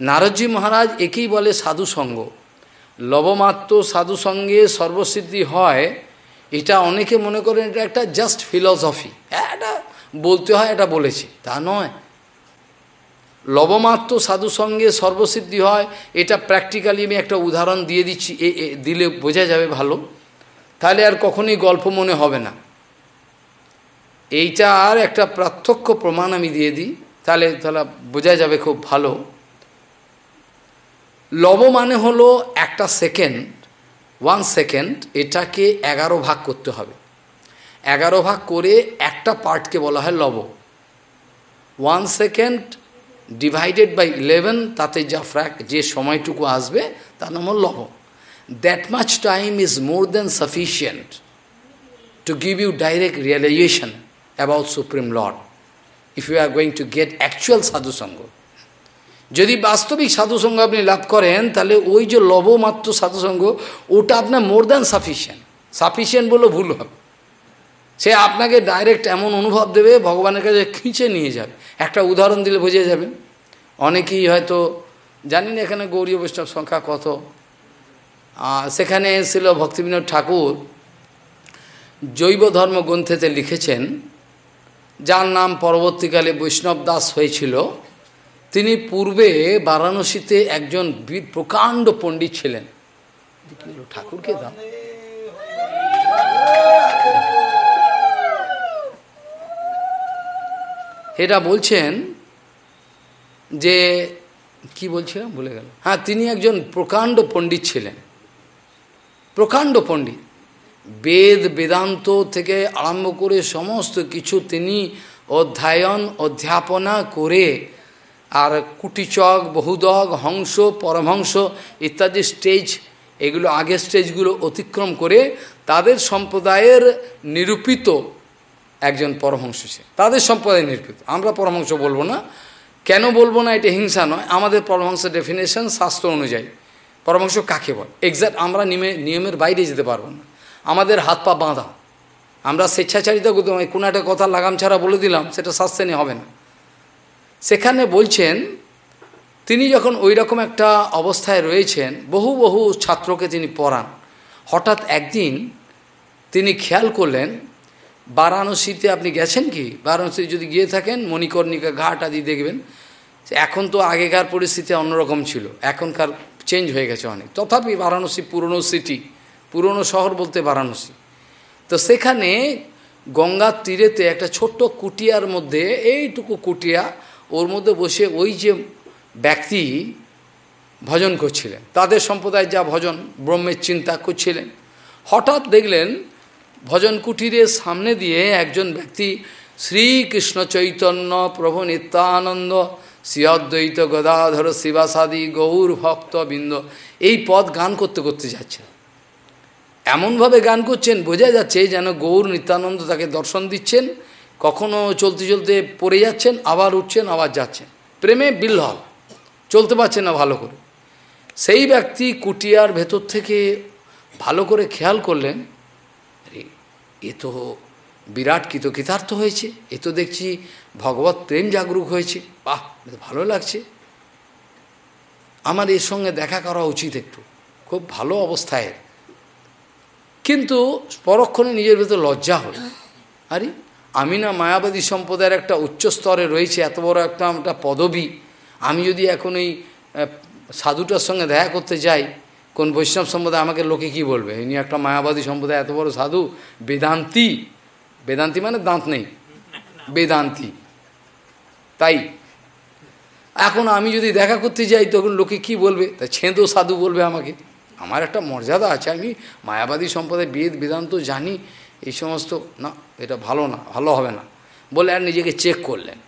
নারদজি মহারাজ একেই বলে সাধু সঙ্গ। লবমাত্র সাধু সঙ্গে সর্বসিদ্ধি হয়, এটা অনেকে মনে করেন এটা একটা জাস্ট ফিলসফি হ্যাঁ এটা বলতে হয়, এটা বলেছি, তা নয়। লবমাত্র সাধু সঙ্গে সর্বসিদ্ধি হয়, এটা প্র্যাকটিক্যালি আমি একটা উদাহরণ দিয়ে দিচ্ছি, এ দিলে বোঝা যাবে ভালো। তাহলে আর কখনই গল্প মনে হবে না। এইটা আর একটা পার্থক্য প্রমাণ আমি দিয়ে দিই, তাহলে তাহলে বোঝা যাবে খুব ভালো। লব মানে হলো একটা সেকেন্ড ওয়ান সেকেন্ড এটাকে এগারো ভাগ করতে হবে। এগারো ভাগ করে একটা পার্টকে বলা হয় লব। One second divided by eleven তাতে যা ফ্র্যাক যে সময়টুকু আসবে, তার নাম হল লব। That much time is more than sufficient to give you direct realization about supreme lord if you are going to get actual সাধুসঙ্গ যদি বাস্তবিক সাধুসঙ্গ আপনি লাভ করেন, তাহলে ওই যে লবমাত্র সাধুসঙ্গ, ওটা আপনার মোর দ্যান সাফিসিয়েন্ট সাফিসিয়েন্ট বলেও ভুল হবে। সে আপনাকে ডাইরেক্ট এমন অনুভব দেবে, ভগবানের কাছে খিঁচে নিয়ে যাবে। একটা উদাহরণ দিলে বোঝা যাবে। অনেকেই হয়তো, জানি না এখানে গৌরী বৈষ্ণব সংখ্যা কত। সেখানে ছিল ভক্তিবিনোদ ঠাকুর, জৈব ধর্ম গ্রন্থেতে লিখেছেন, যার নাম পরবর্তীকালে বৈষ্ণব দাস হয়েছিল তিনি পূর্বে বারাণসীতে একজন বীর প্রকাণ্ড পণ্ডিত ছিলেন। ঠাকুরকে দাম এটা বলছেন যে, কি বলছিলাম বলে গেল। হ্যাঁ তিনি একজন প্রকাণ্ড পণ্ডিত ছিলেন। প্রকাণ্ড পণ্ডিত। বেদ, বেদান্ত থেকে আরম্ভ করে সমস্ত কিছু তিনি অধ্যয়ন, অধ্যাপনা করে আর কুটিচক, বহুদক, হংস, পরমহংস ইত্যাদি স্টেজ এগুলো আগের স্টেজগুলো অতিক্রম করে তাদের সম্প্রদায়ের নিরূপিত একজন পরমহংস সে। তাদের সম্প্রদায় নিরূপিত। আমরা পরমহংস বলব না। কেন বলব না? এটা হিংসা নয়। আমাদের পরমহংসের ডেফিনেশন শাস্ত্র অনুযায়ী। পরমহংস কাকে বল? এক্স্যাক্ট আমরা নিয়মে নিয়মের বাইরে যেতে পারব না। আমাদের হাত পা বাঁধা। আমরা স্বেচ্ছাচারিতা করতে কোনো একটা কথা লাগাম ছাড়া বলে দিলাম, সেটা শাস্ত্রে হবে না। সেখানে বলছেন, তিনি যখন ওই রকম একটা অবস্থায় রয়েছেন, বহু বহু ছাত্রকে তিনি পড়ান। হঠাৎ একদিন তিনি খেয়াল করলেন, বারাণসীতে আপনি গেছেন কি? বারাণসী যদি গিয়ে থাকেন, মণিকর্ণিকা ঘাট আদি দেখবেন এখন তো আগেকার পরিস্থিতি অন্যরকম ছিল। এখনকার চেঞ্জ হয়ে গেছে অনেক। তথাপি বারাণসী পুরনো সিটি পুরনো শহর বলতে বারাণসী। তো সেখানে গঙ্গার তীরেতে একটা ছোট্ট কুটিয়ার মধ্যে, এইটুকু কুটিয়া ওর মধ্যে বসে ওই যে ব্যক্তি ভজন করছিলেন, তাদের সম্প্রদায়ের যা ভজন ব্রহ্মের চিন্তা করছিলেন, হঠাৎ দেখলেন ভজন কুটিরের সামনে দিয়ে একজন ব্যক্তি শ্রীকৃষ্ণ চৈতন্য প্রভু নিত্যানন্দ শ্রীঅদ্বৈত গদাধর শিবাসাদি গৌর ভক্ত বৃন্দ, এই পদ গান করতে করতে যাচ্ছেন এমনভাবে গান করছেন, বোঝা যাচ্ছে যেন গৌর নিত্যানন্দ তাকে দর্শন দিচ্ছেন কখনো চলতে চলতে পড়ে যাচ্ছেন, আবার উঠছেন, আবার যাচ্ছেন। প্রেমে বিল্লল চলতে পারছেন না ভালো করে। সেই ব্যক্তি কুটিয়ার ভেতর থেকে ভালো করে খেয়াল করলেন এ তো বিরাট কৃতকৃতার্থ হয়েছে, এ তো দেখছি ভগবত প্রেম জাগরুক হয়েছে। বাহ ভালো লাগছে। আমার এর সঙ্গে দেখা করা উচিত একটু, খুব ভালো অবস্থায়। কিন্তু পরক্ষণে নিজের ভেতর লজ্জা হল। আরে আমি না মায়াবাদী সম্প্রদায়ের একটা উচ্চ স্তরে রয়েছে, এত বড় একটা একটা পদবী। আমি যদি এখন এই সাধুটার সঙ্গে দেখা করতে যাই, কোন বৈষ্ণব সম্প্রদায় আমাকে লোকে কি বলবে? ইনি একটা মায়াবাদী সম্প্রদায়, এত বড় সাধু। বেদান্তি বেদান্তি মানে দাঁত নেই। বেদান্তি। তাই, এখন আমি যদি দেখা করতে যাই, তখন লোকে কি বলবে? তা ছেঁদো সাধু বলবে আমাকে। আমার একটা মর্যাদা আছে, আমি মায়াবাদী সম্প্রদায় বেদ, বেদান্ত জানি। এই সমস্ত, না, এটা ভালো না, ভালো হবে না। বলে আর নিজেকে চেক করলেন।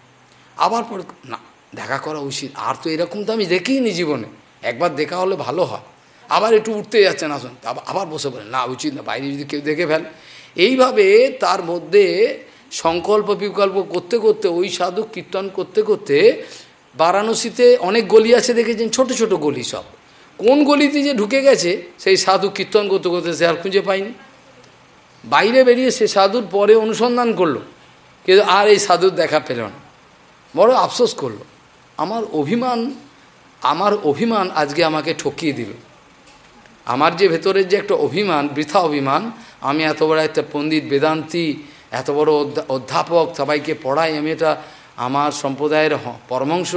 আবার পরে, না, দেখা করা উচিত। আর তো এরকম তো আমি দেখিনি জীবনে। একবার দেখা হলে ভালো হয়। আবার একটু উঠতে যাচ্ছেন, আসুন। আবার বসে বলেন না, উচিত না, বাইরে যদি কেউ দেখে ফেল। এইভাবে তার মধ্যে সংকল্প বিকল্প করতে করতে, ওই সাধু কীর্তন করতে করতে বারাণসীতে অনেক গলি আছে দেখেছেন, ছোট ছোট গলি সব। কোন গলিতে যে ঢুকে গেছে, সেই সাধু কীর্তন করতে করতে সে আর খুঁজে পায়নি। বাইরে বেরিয়ে সে সাধুর পরে অনুসন্ধান করল। কিন্তু আর এই সাধুর দেখা পেল না। বড় আফসোস করল। আমার অভিমান আমার অভিমান আজকে আমাকে ঠকিয়ে দিল। আমার যে ভেতরের যে একটা অভিমান, বৃথা অভিমান, আমি এত বড় একটা পণ্ডিত, বেদান্তি, এত বড় অধ্যাপক, সবাইকে পড়াই, আমি এটা আমার সম্প্রদায়ের পরমাংশ,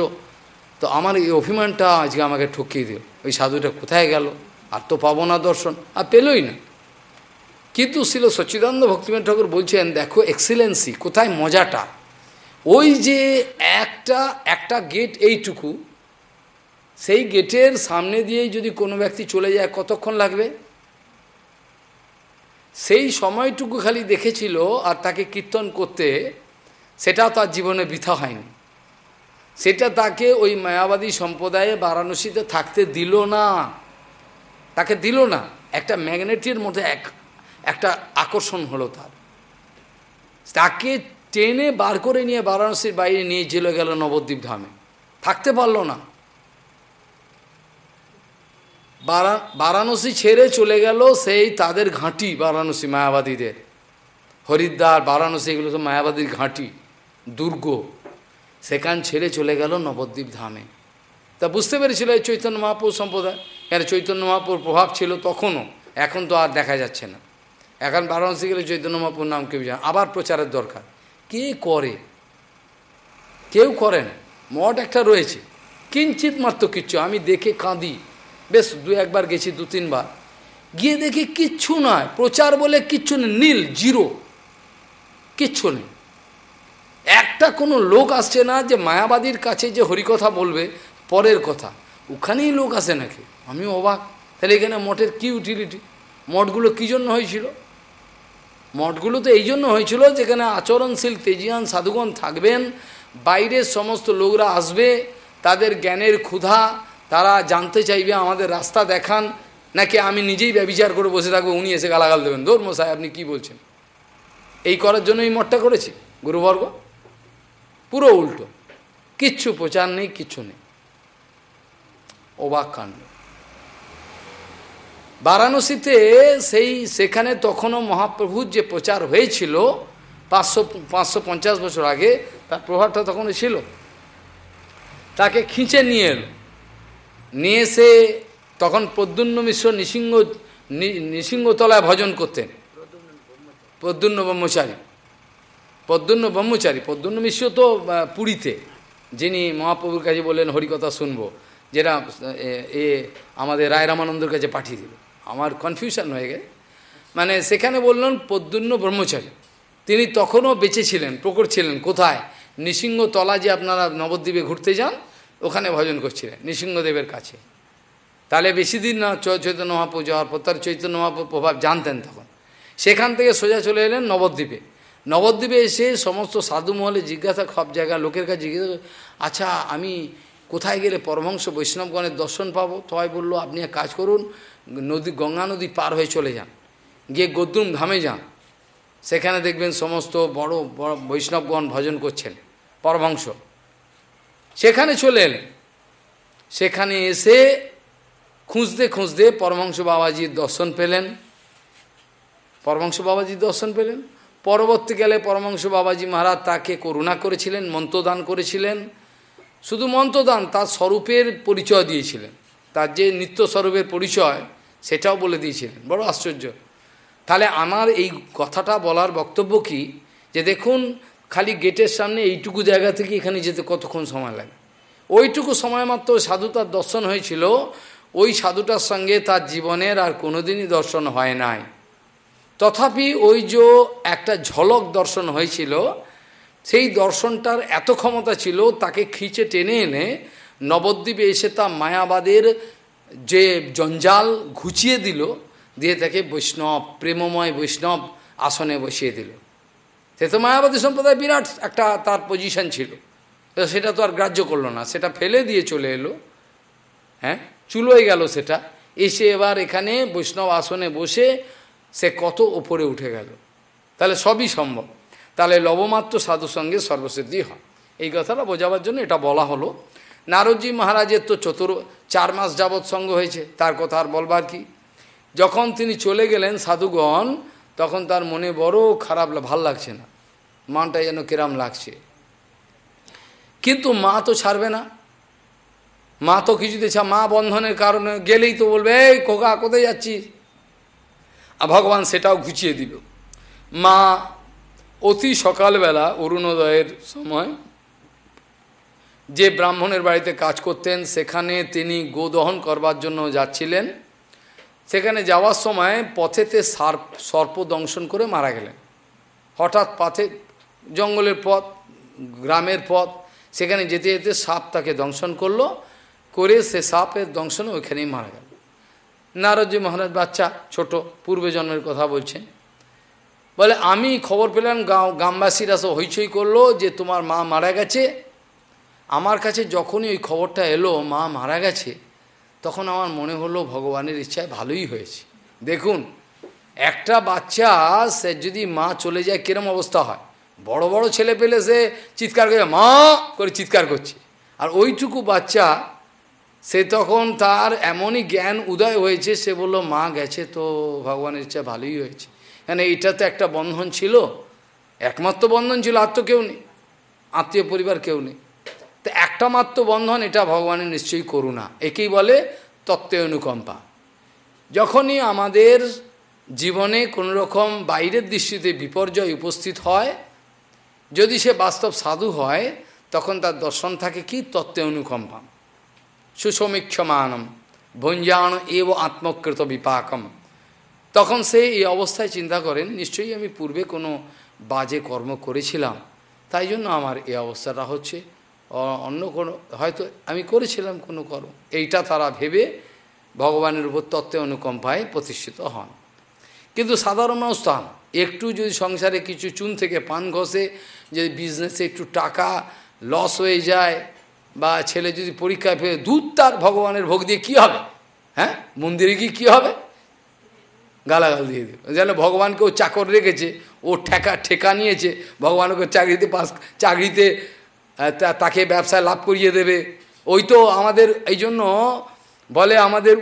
তো আমার এই অভিমানটা আজকে আমাকে ঠকিয়ে দিল। ওই সাধুটা কোথায় গেল? আর তো পাবো না দর্শন। আর পেলই না। কিন্তু ছিল সচ্চিদানন্দ ভক্তিমেন ঠাকুর বলছেন, দেখো এক্সিলেন্সি কোথায় মজাটা? ওই যে একটা একটা গেট এইটুকু, সেই গেটের সামনে দিয়েই যদি কোনো ব্যক্তি চলে যায়, কতক্ষণ লাগবে? সেই সময়টুকু খালি দেখেছিল আর তাকে কীর্তন করতে, সেটা তার জীবনে বৃথা হয়নি। সেটা তাকে ওই মায়াবাদী সম্প্রদায়ে বারাণসীতে থাকতে দিল না। তাকে দিল না। একটা ম্যাগনেটের মধ্যে এক একটা আকর্ষণ হলো তার। তাকে টেনে বার করে নিয়ে বারাণসীর বাইরে নিয়ে চলে গেল নবদ্বীপ ধামে। থাকতে পারল না। বারাণসী ছেড়ে চলে গেল সেই তাদের ঘাঁটি বারাণসী মায়াবাদীদের। হরিদ্বার, বারাণসী এগুলো তো মায়াবাদীর ঘাঁটি, দুর্গ। সেখান ছেড়ে চলে গেল নবদ্বীপ ধামে। তা বুঝতে পেরেছিল এই চৈতন্য মহাপুর সম্প্রদায়? কেন চৈতন্য মহাপুর প্রভাব ছিল তখনও? এখন তো আর দেখা যাচ্ছে না। এখন বারাণসী গেলে চৈতন্য মহাপুর নাম কেউ জানে আবার প্রচারের দরকার। কে করে? কেউ করেন মঠ একটা রয়েছে। কিঞ্চিত মাত্র কিচ্ছু। আমি দেখে কাঁদি। বেশ, দু একবার গেছি, দু তিনবার। গিয়ে দেখি কিচ্ছু নয়। প্রচার বলে কিচ্ছু নেই। Nil, zero. কিচ্ছু নেই। একটা কোনো লোক আসছে না যে মায়াবাদীর কাছে যে হরিকথা বলবে, পরের কথা। ওখানেই লোক আসে নাকি? আমি অবাক। তাহলে এখানে মঠের কি ইউটিলিটি মঠগুলো কী জন্য হয়েছিল? মঠগুলো তো এই জন্য হয়েছিল যেখানে আচরণশীল তেজিয়ান সাধুগণ থাকবেন, বাইরের সমস্ত লোকরা আসবে, তাদের জ্ঞানের ক্ষুধা, তারা জানতে চাইবে, আমাদের রাস্তা দেখান, নাকি আমি নিজেই ব্যবচার করে বসে থাকব, উনি এসে গালাগাল দেবেন। মশাই, আপনি কি বলছেন? এই করার জন্য এই মঠটা করেছি, গুরুবর্গ। পুরো উল্টো, কিচ্ছু প্রচার নেই, কিচ্ছু নেই। অবাক কাণ্ড। বারাণসীতে সেই, সেখানে তখনও মহাপ্রভুর যে প্রচার হয়েছিল, পাঁচশো পাঁচশো পঞ্চাশ বছর আগে, তার প্রভাবটা তখনও ছিল। তাকে খিঁচে নিয়ে এলো। নিয়ে এসে তখন প্রদ্যুন্ন মিশ্র নৃসিংহ নৃসিংহতলায় ভজন করতেন। প্রদ্যুন্ন ব্রহ্মচারী। পদ্মন্য ব্রহ্মচারী পদ্মন্য মিশ্র তো পুরীতে, যিনি মহাপ্রভুর কাছে বললেন, হরিকথা শুনব। যেটা এ, আমাদের রায় রামানন্দর কাছে পাঠিয়ে দিল। আমার কনফিউশন হয়ে গেছে। মানে সেখানে বললেন পদ্মন্য ব্রহ্মচারী। তিনি তখনও বেঁচে ছিলেন, প্রকট ছিলেন। কোথায়? নৃসিংহতলা যে আপনারা নবদ্বীপে ঘুরতে যান, ওখানে ভজন করছিলেন, নৃসিংহদেবের কাছে। তাহলে বেশি দিন না চৈতন্য মহাপুর যাওয়ার পর তার চৈতন্য মহাপুর প্রভাব জানতেন তখন। সেখান থেকে সোজা চলে এলেন নবদ্বীপে। নবদ্বীপে এসে সমস্ত সাধু মহলে জিজ্ঞাসা, সব জায়গা লোকের কাছে জিজ্ঞাসা আচ্ছা আমি কোথায় গেলে পরমহংস বৈষ্ণবগণের দর্শন পাবো? তয় বলল, আপনি এক কাজ করুন নদী, গঙ্গা নদী পার হয়ে চলে যান। গিয়ে গদ্রুম ধামে যান। সেখানে দেখবেন সমস্ত বড় বড় বৈষ্ণবগণ ভজন করছেন, পরমহংস। সেখানে চলে এলেন। সেখানে এসে খুঁজতে খুঁজতে পরমহংস বাবাজির দর্শন পেলেন। পরমহংস বাবাজির দর্শন পেলেন। পরবর্তীকালে পরমংশ বাবাজি মহারাজ তাকে করুণা করেছিলেন, মন্ত্রদান করেছিলেন। শুধু মন্ত্রদান, তার স্বরূপের পরিচয় দিয়েছিলেন। তার যে নিত্যস্বরূপের পরিচয়, সেটাও বলে দিয়েছিলেন। বড় আশ্চর্য। তাহলে আমার এই কথাটা বলার বক্তব্য কি? যে দেখুন, খালি গেটের সামনে এইটুকু জায়গা থেকে এখানে যেতে কতক্ষণ সময় লাগে? ওইটুকু সময় মাত্র সাধুতার দর্শন হয়েছিল। ওই সাধুটার সঙ্গে তার জীবনের আর কোনোদিনই দর্শন হয় নাই। তথাপি ওই যে একটা ঝলক দর্শন হয়েছিল, সেই দর্শনটার এত ক্ষমতা ছিল, তাকে খিচে টেনে এনে নবদ্বীপে এসে তা মায়াবাদের যে জঞ্জাল ঘুচিয়ে দিল, দিয়ে তাকে বৈষ্ণব, প্রেমময় বৈষ্ণব আসনে বসিয়ে দিল। সে তো মায়াবাদী সম্প্রদায় বিরাট একটা তার পজিশন ছিল। সেটা তো আর গ্রাহ্য করল না, সেটা ফেলে দিয়ে চলে এলো। হ্যাঁ চুলোয় গেল সেটা। এসে এবার এখানে বৈষ্ণব আসনে বসে সে কত ওপরে উঠে গেল। তাহলে সবই সম্ভব। তাহলে লবমাত্র সাধু সঙ্গে সর্বসিদ্ধি হয়। এই কথাটা বোঝাবার জন্য এটা বলা হলো। নারদজি মহারাজের তো চতুর চার মাস যাবৎ সঙ্গ হয়েছে, তার কথা আর বলবার কি? যখন তিনি চলে গেলেন সাধুগণ, তখন তার মনে বড় খারাপ ভালো লাগছে না। মানটা যেন কিরাম লাগছে। কিন্তু মা তো ছাড়বে না। মা তো কিছুতে মা বন্ধনের কারণে গেলেই তো বলবে, এই কোকা কোথায় যাচ্ছিস? আর ভগবান সেটাও ঘুচিয়ে দিল। মা অতি সকালবেলা অরুণোদয়ের সময় যে ব্রাহ্মণের বাড়িতে কাজ করতেন, সেখানে তিনি গোদহন করবার জন্য যাচ্ছিলেন। সেখানে যাওয়ার সময় পথেতে সার্প সর্প দংশন করে মারা গেলেন। হঠাৎ পথে, জঙ্গলের পথ, গ্রামের পথ, সেখানে যেতে যেতে সাপ তাকে দংশন করল, করে সে সাপের দংশনে ওইখানেই মারা গেল। নারদজি মহারাজ বাচ্চা, ছোট, পূর্বে জন্মের কথা বলছেন। বলে, আমি খবর পেলাম গ্রামবাসীরা সব হইচই করল যে তোমার মা মারা গেছে আমার কাছে যখনই ওই খবরটা এলো, মা মারা গেছে, তখন আমার মনে হলো ভগবানের ইচ্ছায় ভালোই হয়েছে। দেখুন, একটা বাচ্চা, সে যদি মা চলে যায়, কিরম অবস্থা হয়? বড় বড় ছেলে পেলে সে চিৎকার করে, মা! করে চিৎকার করছে। আর ওইটুকু বাচ্চা, সে তখন তার এমনই জ্ঞান উদয় হয়েছে, সে বলল, মা গেছে তো, ভগবানের ইচ্ছা ভালোই হয়েছে। কেন, এইটা তো একটা বন্ধন ছিল, একমাত্র বন্ধন ছিল, আর তো কেউ নেই, আত্মীয় পরিবার কেউ নেই। তো একটা মাত্র বন্ধন, এটা ভগবানের নিশ্চয়ই করুণা। একেই বলে তত্ত্বে অনুকম্পা। যখনই আমাদের জীবনে কোনো রকম বাইরের দৃষ্টিতে বিপর্যয় উপস্থিত হয়, যদি সে বাস্তব সাধু হয়, তখন তার দর্শন থাকে কি? তত্ত্বে অনুকম্পা। সুসমীক্ষমানম ভঞ্জান এব আত্মকৃত বিপাকম। তখন সে এই অবস্থায় চিন্তা করেন, নিশ্চয়ই আমি পূর্বে কোনো বাজে কর্ম করেছিলাম, তাই জন্য আমার এই অবস্থাটা হচ্ছে। অন্য কোনো, হয়তো আমি করেছিলাম কোনো কর্ম। এইটা তারা ভেবে ভগবানের উপর তত্ত্বে অনুকম্পায় প্রতিষ্ঠিত হন। কিন্তু সাধারণ মানুষ একটু যদি সংসারে কিছু চুন থেকে পান ঘষে, যদি বিজনেসে একটু টাকা লস হয়ে যায়, বা ছেলে যদি পরীক্ষায় ফেলে, দুধ তার ভগবানের ভোগ দিয়ে কী হবে? হ্যাঁ? মন্দিরে গিয়ে কী হবে? গালাগাল দিয়ে দেবে যেন ভগবানকে ও চাকর রেখেছে, ও ঠেকা ঠেকা নিয়েছে ভগবানকে চাকরিতে পাস, চাকরিতে তাকে ব্যবসায় লাভ করিয়ে দেবে। ওই তো আমাদের, এই জন্য বলে আমাদের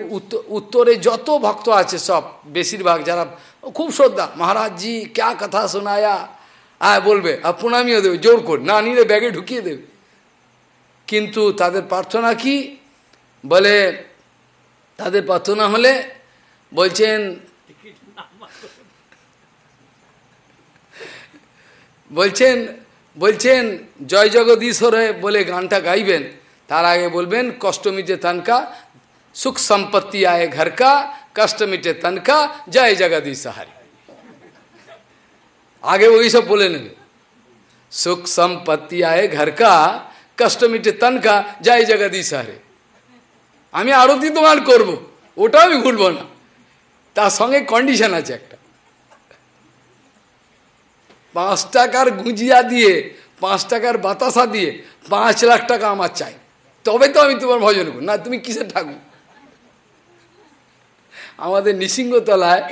উত্তরে যত ভক্ত আছে সব, বেশিরভাগ যারা, খুব শ্রদ্ধা মহারাজজি ক্যা কথা শোনায়া? আয় বলবে, আর প্রণামীও দেবে, জোর করে, না নিলে ব্যাগে ঢুকিয়ে দেবে। কিন্তু তাদের প্রার্থনা কি? বলে, তাদের প্রার্থনা হলে বলছেন বলছেন বলছেন, জয় জগদীশ্বরে বলে গানটা গাইবেন। তার আগে বলবেন কষ্ট মিটে তনকা, সুখ সম্পত্তি আয়ে ঘর কা কষ্ট মিটে তনকা, জয় জগদীশ হারি। আগে ওই সব বলে নেবে। সুখ সম্পত্তি আয়ে ঘর কা কষ্ট মিটে তনকা, জয় জগদীশ হারে। আমি আরতি তোমার করব, ওটাও আমি ভুলব না। তার সঙ্গে কন্ডিশন আছে একটা। পাঁচ টাকার গুঁজিয়া দিয়ে, পাঁচ টাকার বাতাসা দিয়ে পাঁচ লাখ টাকা আমার চাই। তবে তো আমি তোমার ভজন করব। না, তুমি কিসের ঠাকুর? আমাদের নিসিংহতলায়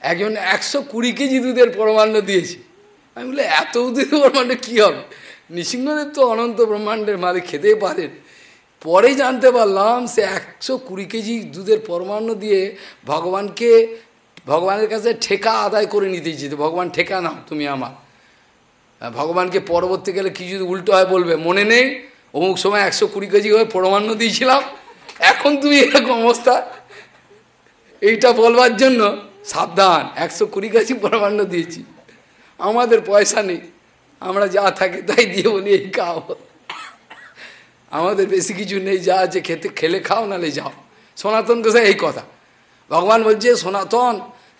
একজন একশো কুড়ি কেজি দুধের পরমাণ্ড দিয়েছে। আমি বলে এত দুধের পরমাণ্ড কী হবে? নৃসিংহদেব তো অনন্ত ব্রহ্মাণ্ডের মালিক, খেতেই পারেন। পরে জানতে পারলাম, সে একশো কুড়ি কেজি দুধের পরমাণ্য দিয়ে ভগবানকে, ভগবানের কাছে ঠেকা আদায় করে নিতে চেয়েছে। ভগবান, ঠেকা নাও, তুমি আমার। ভগবানকে পরবর্তীকালে কি যদি উল্টো হয় বলবে, মনে নেই, অমুক সময় একশো কুড়ি কেজি হয়ে পরমান্ন দিয়েছিলাম, এখন তুমি এরকম অবস্থা। এইটা বলবার জন্য সাবধান, একশো কুড়ি কেজি পরমান্ন দিয়েছি। আমাদের পয়সা নেই, আমরা যা থাকে তাই দিয়ে বলি, এই খাও। আমাদের বেশি কিছু নেই, যা আছে খেতে, খেলে খাও নালে যাও। সনাতন গোসাই এই কথা। ভগবান বলছে, সনাতন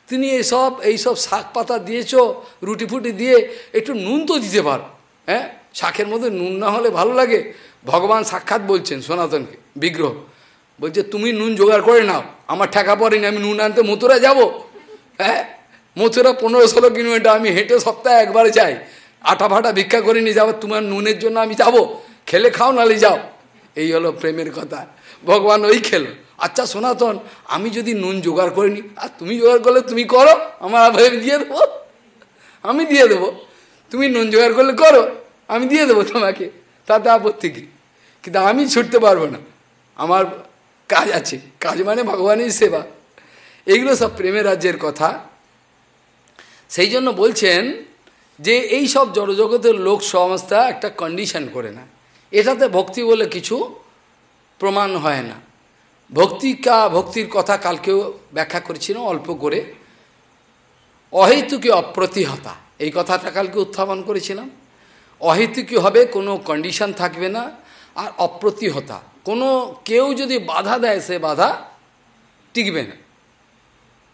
তিনি এইসব এইসব শাক পাতা দিয়েছ, রুটি ফুটি দিয়ে একটু নুন তো দিতে পারো হ্যাঁ? শাকের মধ্যে নুন না হলে ভালো লাগে। ভগবান সাক্ষাৎ বলছেন সনাতনকে, বিগ্রহ। বলছে, তুমি নুন জোগাড় করে নাও, আমার ঠেকা পড়েনি, আমি নুন আনতে মথুরা যাব। হ্যাঁ? মথুরা পনেরো ষোলো কিলোমিটার, আমি হেঁটে সপ্তাহে একবার যাই। আটা ফাটা ভিক্ষা করে নিয়ে যাব তোমার নুনের জন্য আমি যাব। খেলে খাও নালে যাও। এই হলো প্রেমের কথা। ভগবান ওই খেলো। আচ্ছা সনাতন, আমি যদি নুন জোগাড় করে নিই আর তুমি জোগাড় করলে তুমি করো, আমার ভাবে দিয়ে দেবো। আমি দিয়ে দেবো। তুমি নুন জোগাড় করলে করো, আমি দিয়ে দেবো তোমাকে। তাতে আপত্তি কি? কিন্তু আমি ছুটতে পারব না। আমার কাজ আছে। কাজ মানে ভগবানের সেবা। এগুলো সব প্রেমের রাজ্যের কথা। সেই জন্য বলছেন যে এই সব জড়জগতের লোক সংস্থা একটা কন্ডিশন করে না। এটাতে ভক্তি বলে কিছু প্রমাণ হয় না। ভক্তিকা ভক্তির কথা কালকেও ব্যাখ্যা করেছিলাম অল্প করে। অহেতুকে অপ্রতিহতা, এই কথাটা কালকে উত্থাপন করেছিলাম। অহেতুকি হবে, কোনো কন্ডিশন থাকবে না, আর অপ্রতিহতা, কোনো কেউ যদি বাধা দেয়, সে বাধা টিকবে না।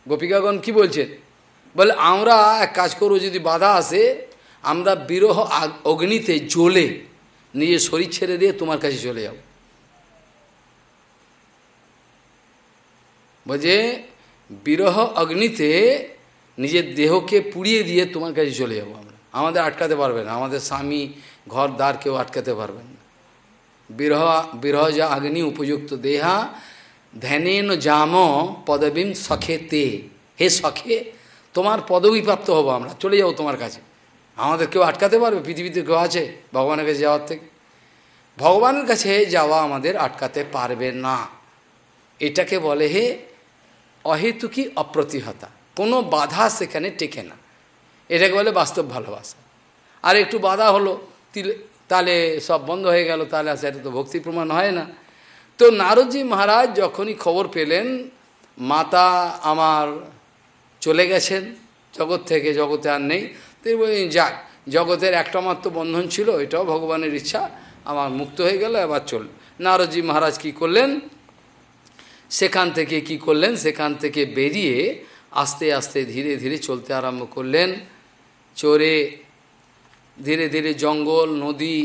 গোপিকাগণ কি বলছেন? বলে, আমরা এক কাজ করব, যদি বাধা আসে, আমরা বিরহ অগ্নিতে জ্বলে, নিজের শরীর ছেড়ে দিয়ে তোমার কাছে চলে যাব। বলছে বিরহ অগ্নিতে নিজের দেহকে পুড়িয়ে দিয়ে তোমার কাছে চলে যাব আমরা। আমাদের আটকাতে পারবে না। আমাদের স্বামী ঘর দ্বার কেউ আটকাতে পারবেন না। বিরহ বিরহ যা অগ্নি উপযুক্ত দেহা ধ্যানেন জাম পদবীম সখে তে। হে সখে, তোমার পদবী প্রাপ্ত হব আমরা। চলে যাব তোমার কাছে। আমাদের কেউ আটকাতে পারবে? পৃথিবীতে কেউ আছে ভগবানের কাছে যাওয়ার থেকে? ভগবানের কাছে যাওয়া আমাদের আটকাতে পারবে না। এটাকে বলে হে অহেতুকি, অপ্রতিহতা। কোনো বাধা সেখানে টেকে না। এটাকে বলে বাস্তব ভালোবাসা। আর একটু বাধা হলো, তিলে তাহলে সব বন্ধ হয়ে গেল তাহলে সেটা তো ভক্তি প্রমাণ হয় না। তো নারদজি মহারাজ যখনই খবর পেলেন, মাতা আমার চলে গেছেন, জগৎ থেকে জগতে আর নেই। তিনি যাক, জগতের একটা মাত্র বন্ধন ছিল, এটাও ভগবানের ইচ্ছা, আমার মুক্ত হয়ে গেল, এবার চল। নারদজি মহারাজ কি করলেন সেখান থেকে কি করলেন? সেখান থেকে বেরিয়ে আস্তে আস্তে ধীরে ধীরে চলতে আরম্ভ করলেন। চোরে ধীরে ধীরে জঙ্গল, নদী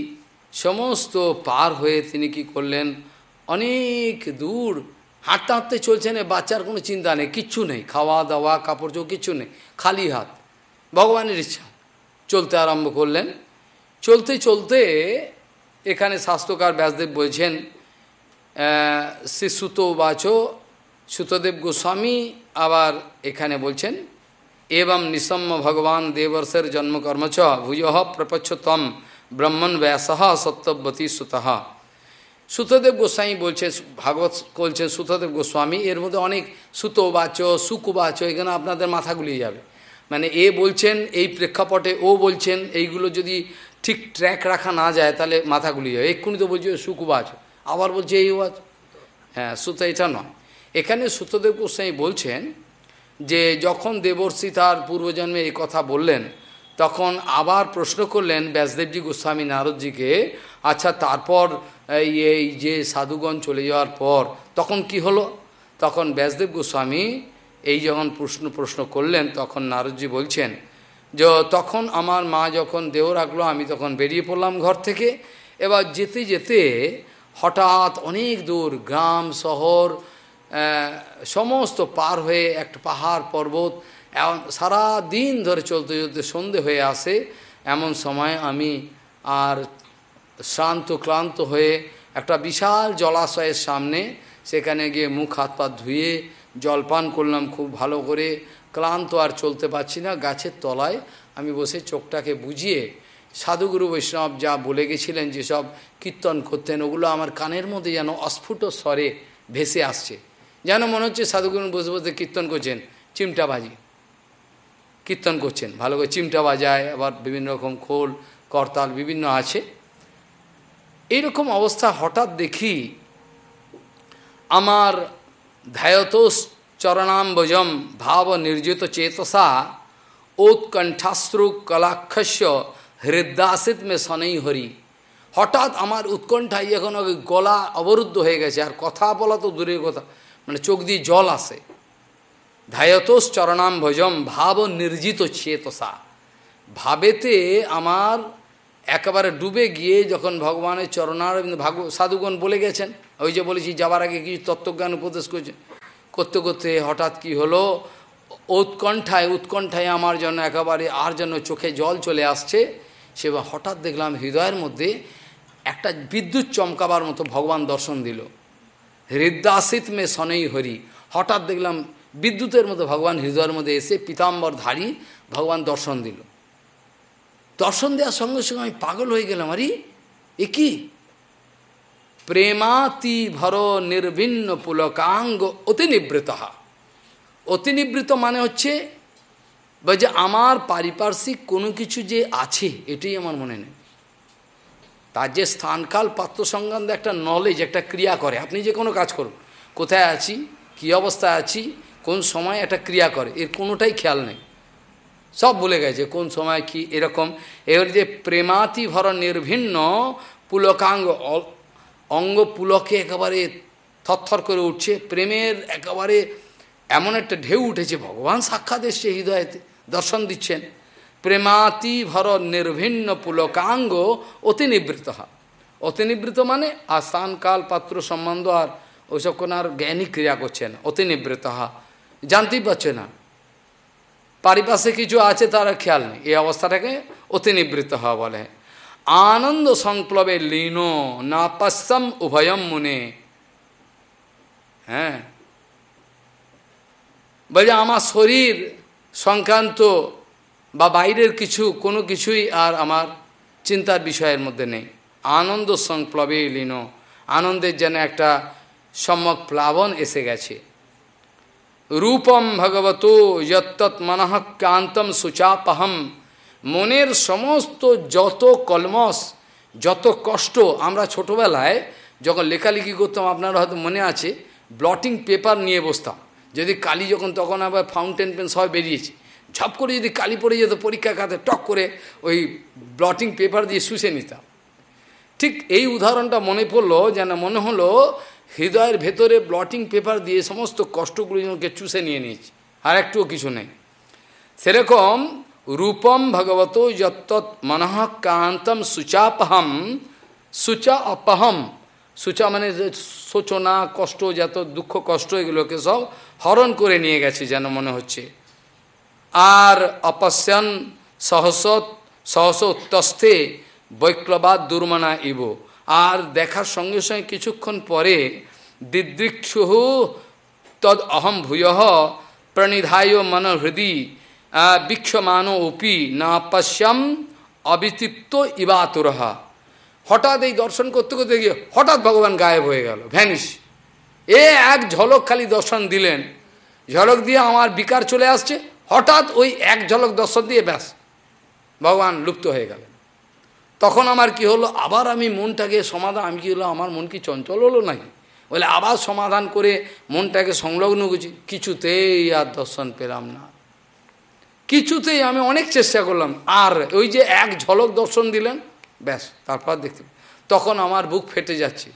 সমস্ত পার হয়ে তিনি কি করলেন? অনেক দূর হাঁটতে হাঁটতে চলছেন। বাচ্চার কোনো চিন্তা নেই, কিচ্ছু নেই। খাওয়া দাওয়া, কাপড় চোখ কিচ্ছু নেই, খালি হাত। ভগবানের ইচ্ছা। চলতে আরম্ভ করলেন। চলতে চলতে এখানে স্বাস্থ্যকার ব্যাসদেব বলছেন শ্রী সুত বাচ, সুতদেব গোস্বামী আবার এখানে বলছেন এবং নিসম্ম ভগবান দেবর্ষের জন্মকর্মচ ভুয় প্রপচ্ছতম ব্রহ্মণ ব্যাস সত্যবতী সুতঃ। সুতদেব গোস্বামী বলছে, ভাগবত বলছেন সুতদেব গোস্বামী, এর মধ্যে অনেক সুতবাচ সুকুবাচ এখানে আপনাদের মাথা গুলিয়ে যাবে। মানে এ বলছেন, এই প্রেক্ষাপটে ও বলছেন, এইগুলো যদি ঠিক ট্র্যাক রাখা না যায়, তাহলে মাথা গুলিয়ে যাবে। এক্ষুনি তো বলছে সুকুবাচ আবার বলছে, এই ওয়াজ হ্যাঁ সুত এটা নয়। এখানে সুতদেব গোস্বামী বলছেন যে, যখন দেবর্ষী তার পূর্বজন্মে এই কথা বললেন, তখন আবার প্রশ্ন করলেন ব্যাসদেবজি গোস্বামী নারদজিকে আচ্ছা তারপর এই যে সাধুগণ চলে যাওয়ার পর তখন কি হলো? তখন ব্যাসদেব গোস্বামী এই যখন প্রশ্ন প্রশ্ন করলেন, তখন নারদজি বলছেন যে, তখন আমার মা যখন দেহ রাখল, আমি তখন বেরিয়ে পড়লাম ঘর থেকে। এবার যেতে যেতে হঠাৎ অনেক দূর গ্রাম, শহর সমস্ত পার হয়ে একটা পাহাড় পর্বত, এমন সারা দিন ধরে চলতে চলতে সন্ধে হয়ে আসে। এমন সময় আমি আর শ্রান্ত, ক্লান্ত হয়ে একটা বিশাল জলাশয়ের সামনে সেখানে গিয়ে মুখ, হাত, পা ধুয়ে জলপান করলাম খুব ভালো করে। ক্লান্ত আর চলতে পারছি না, গাছের তলায় আমি বসে চোখটাকে বুঝিয়ে সাধুগুরু বৈষ্ণব যা বলে গেছিলেন যেসব কীর্তন করতেন, ওগুলো আমার কানের মধ্যে যেন অস্ফুট স্বরে ভেসে আসছে। যেন মনে হচ্ছে সাধুগুরু বসে বসে কীর্তন করছেন, চিমটা বাজি কীর্তন করছেন, ভালো করে চিমটা বাজায়, আবার বিভিন্ন রকম খোল, করতাল বিভিন্ন আছে। এইরকম অবস্থা হঠাৎ দেখি আমার ধ্যায়তোষ চরণাম্বজম ভাব নির্জিত চেতসা উৎকণ্ঠাশ্রু কলাক্ষস্য হৃদাসিত মে শনই হরি। হঠাৎ আমার উৎকণ্ঠায় এখন গলা অবরুদ্ধ হয়ে গেছে, আর কথা বলা তো দূরের কথা মানে চোখ দিয়ে জল আসে। ধায়তোষ চরণাম ভজম ভাব নির্জিত চেতসা। ভাবেতে আমার একেবারে ডুবে গিয়ে যখন ভগবানের চরণার ভাগ সাধুগণ বলে গেছেন, ওই যে বলেছি, যাবার আগে কিছু তত্ত্বজ্ঞান উপদেশ করছে করতে করতে হঠাৎ কি হলো? উৎকণ্ঠায় উৎকণ্ঠায় আমার জন্য একেবারে আর যেন চোখে জল চলে আসছে, সে হঠাৎ দেখলাম হৃদয়ের মধ্যে একটা বিদ্যুৎ চমকাবার মতো ভগবান দর্শন দিল। হৃদাসিত মে সনেই হরি। হঠাৎ দেখলাম বিদ্যুতের মতো ভগবান হৃদয়ের মধ্যে এসে পিতাম্বর ধারী ভগবান দর্শন দিল। দর্শন দেওয়ার সঙ্গে সঙ্গে আমি পাগল হয়ে গেলাম, আরে এ কি? প্রেমাতি ভর নির্ভিন্ন পুলকাঙ্গ অতি নিবৃত অতি নিবৃত মানে হচ্ছে বা যে আমার পারিপার্শ্বিক কোনো কিছু যে আছে, এটাই আমার মনে নেই। তার যে স্থানকাল পাত্র সংক্রান্ত একটা নলেজ একটা ক্রিয়া করে। আপনি যে কোনো কাজ করুন। কোথায় আছি? কী অবস্থায় আছি? কোন সময় একটা ক্রিয়া করে? এর কোনোটাই খেয়াল নেই। সব বলে গেছে, কোন সময় কি এরকম। এর যে প্রেমাতি ভর নির্ভিন্ন পুলকাঙ্গ অঙ্গ পুলকে একেবারে থরথর করে উঠছে। প্রেমের একেবারে এমন একটা ঢেউ উঠেছে, ভগবান সাক্ষাৎ এসছে হৃদয়তে, দর্শন দিচ্ছেন। প্রেমাতি ভর নির্ভিন্ন পুলকাঙ্গ অতি নিবৃত অতি নিবৃত মানে আর স্থান কাল, পাত্র, সম্বন্ধ আর ওইসব কোনো আর জ্ঞানী ক্রিয়া করছে না অতি নিবৃত জানতেই পারছে না। পারিপাশে কিছু আছে, তার খেয়াল নেই। এই অবস্থাটাকে অতি নিবৃত হওয়া বলে। আনন্দ সংপ্লবে লীন না পশ্চম উভয়ম মুনে। হ্যাঁ বলে, আমার শরীর সংক্রান্ত বা বাইরের কিছু, কোনো কিছুই আর আমার চিন্তার বিষয়ের মধ্যে নেই। আনন্দ সংপ্লবে লীন, আনন্দের যেন একটা সম্যক প্লাবন এসে গেছে। রূপম ভগবত যত্তৎ মনঃ কান্তম সুচাপহম। মনের সমস্ত যত কলমস, যত কষ্ট আমরা ছোটবেলায় যখন লেখালেখি করতাম, আপনারা হয়তো মনে আছে ব্লটিং পেপার নিয়ে বসতাম। যদি কালি যখন, তখন আবার ফাউন্টেন পেন সবাই বেরিয়েছে। ঝপ করে যদি কালি পড়ে যেত পরীক্ষা খাতে টক করে ওই ব্লটিং পেপার দিয়ে শুষে নিতাম। ঠিক এই উদাহরণটা মনে পড়ল, যেন মনে হলো হৃদয়ের ভেতরে ব্লটিং পেপার দিয়ে সমস্ত কষ্টগুলিকে চুষে নিয়ে নিয়েছি। আর একটুও কিছু নেই। সেরকম রূপম ভগবত যত্ত মনঃ কান্তম সুচাপহম, সুচা অপহম। সুচা মানে শোচনা কষ্ট, যত দুঃখ, কষ্ট, এগুলোকে সব হরণ করে নিয়ে গেছে যেন মনে হচ্ছে। আর অপশ্যান সহস সহস উত্তস্থে বৈক্লবাদ দুর্মনা ইব। আর দেখার সঙ্গে সঙ্গে কিছুক্ষণ পরে দিদৃক্ষুহ তদ অহম ভূয় প্রণিধায় মন হৃদি বিক্ষমান ওপি না পশ্যাম অবিতৃপ্ত ইবাতুরহা। হঠাৎ এই দর্শন করতে করতে গিয়ে হঠাৎ ভগবান গায়েব হয়ে গেল ভ্যানিস এ এক ঝলক খালি দর্শন দিলেন। ঝলক দিয়ে আমার বিকার চলে আসছে, হঠাৎ ওই এক ঝলক দর্শন দিয়ে ব্যাস, ভগবান লুপ্ত হয়ে গেলেন। তখন আমার কি হলো, আবার আমি মনটাকে সমাধান, আমি কি হলো, আমার মন কি চঞ্চল হলো নাকি? বলে আবার সমাধান করে মনটাকে সংলগ্ন করছি, কিছুতেই আর দর্শন পেলাম না। কিছুতেই আমি অনেক চেষ্টা করলাম, আর ওই যে এক ঝলক দর্শন দিলেন ব্যাস, তারপর দেখতে তখন আমার বুক ফেটে যাচ্ছে।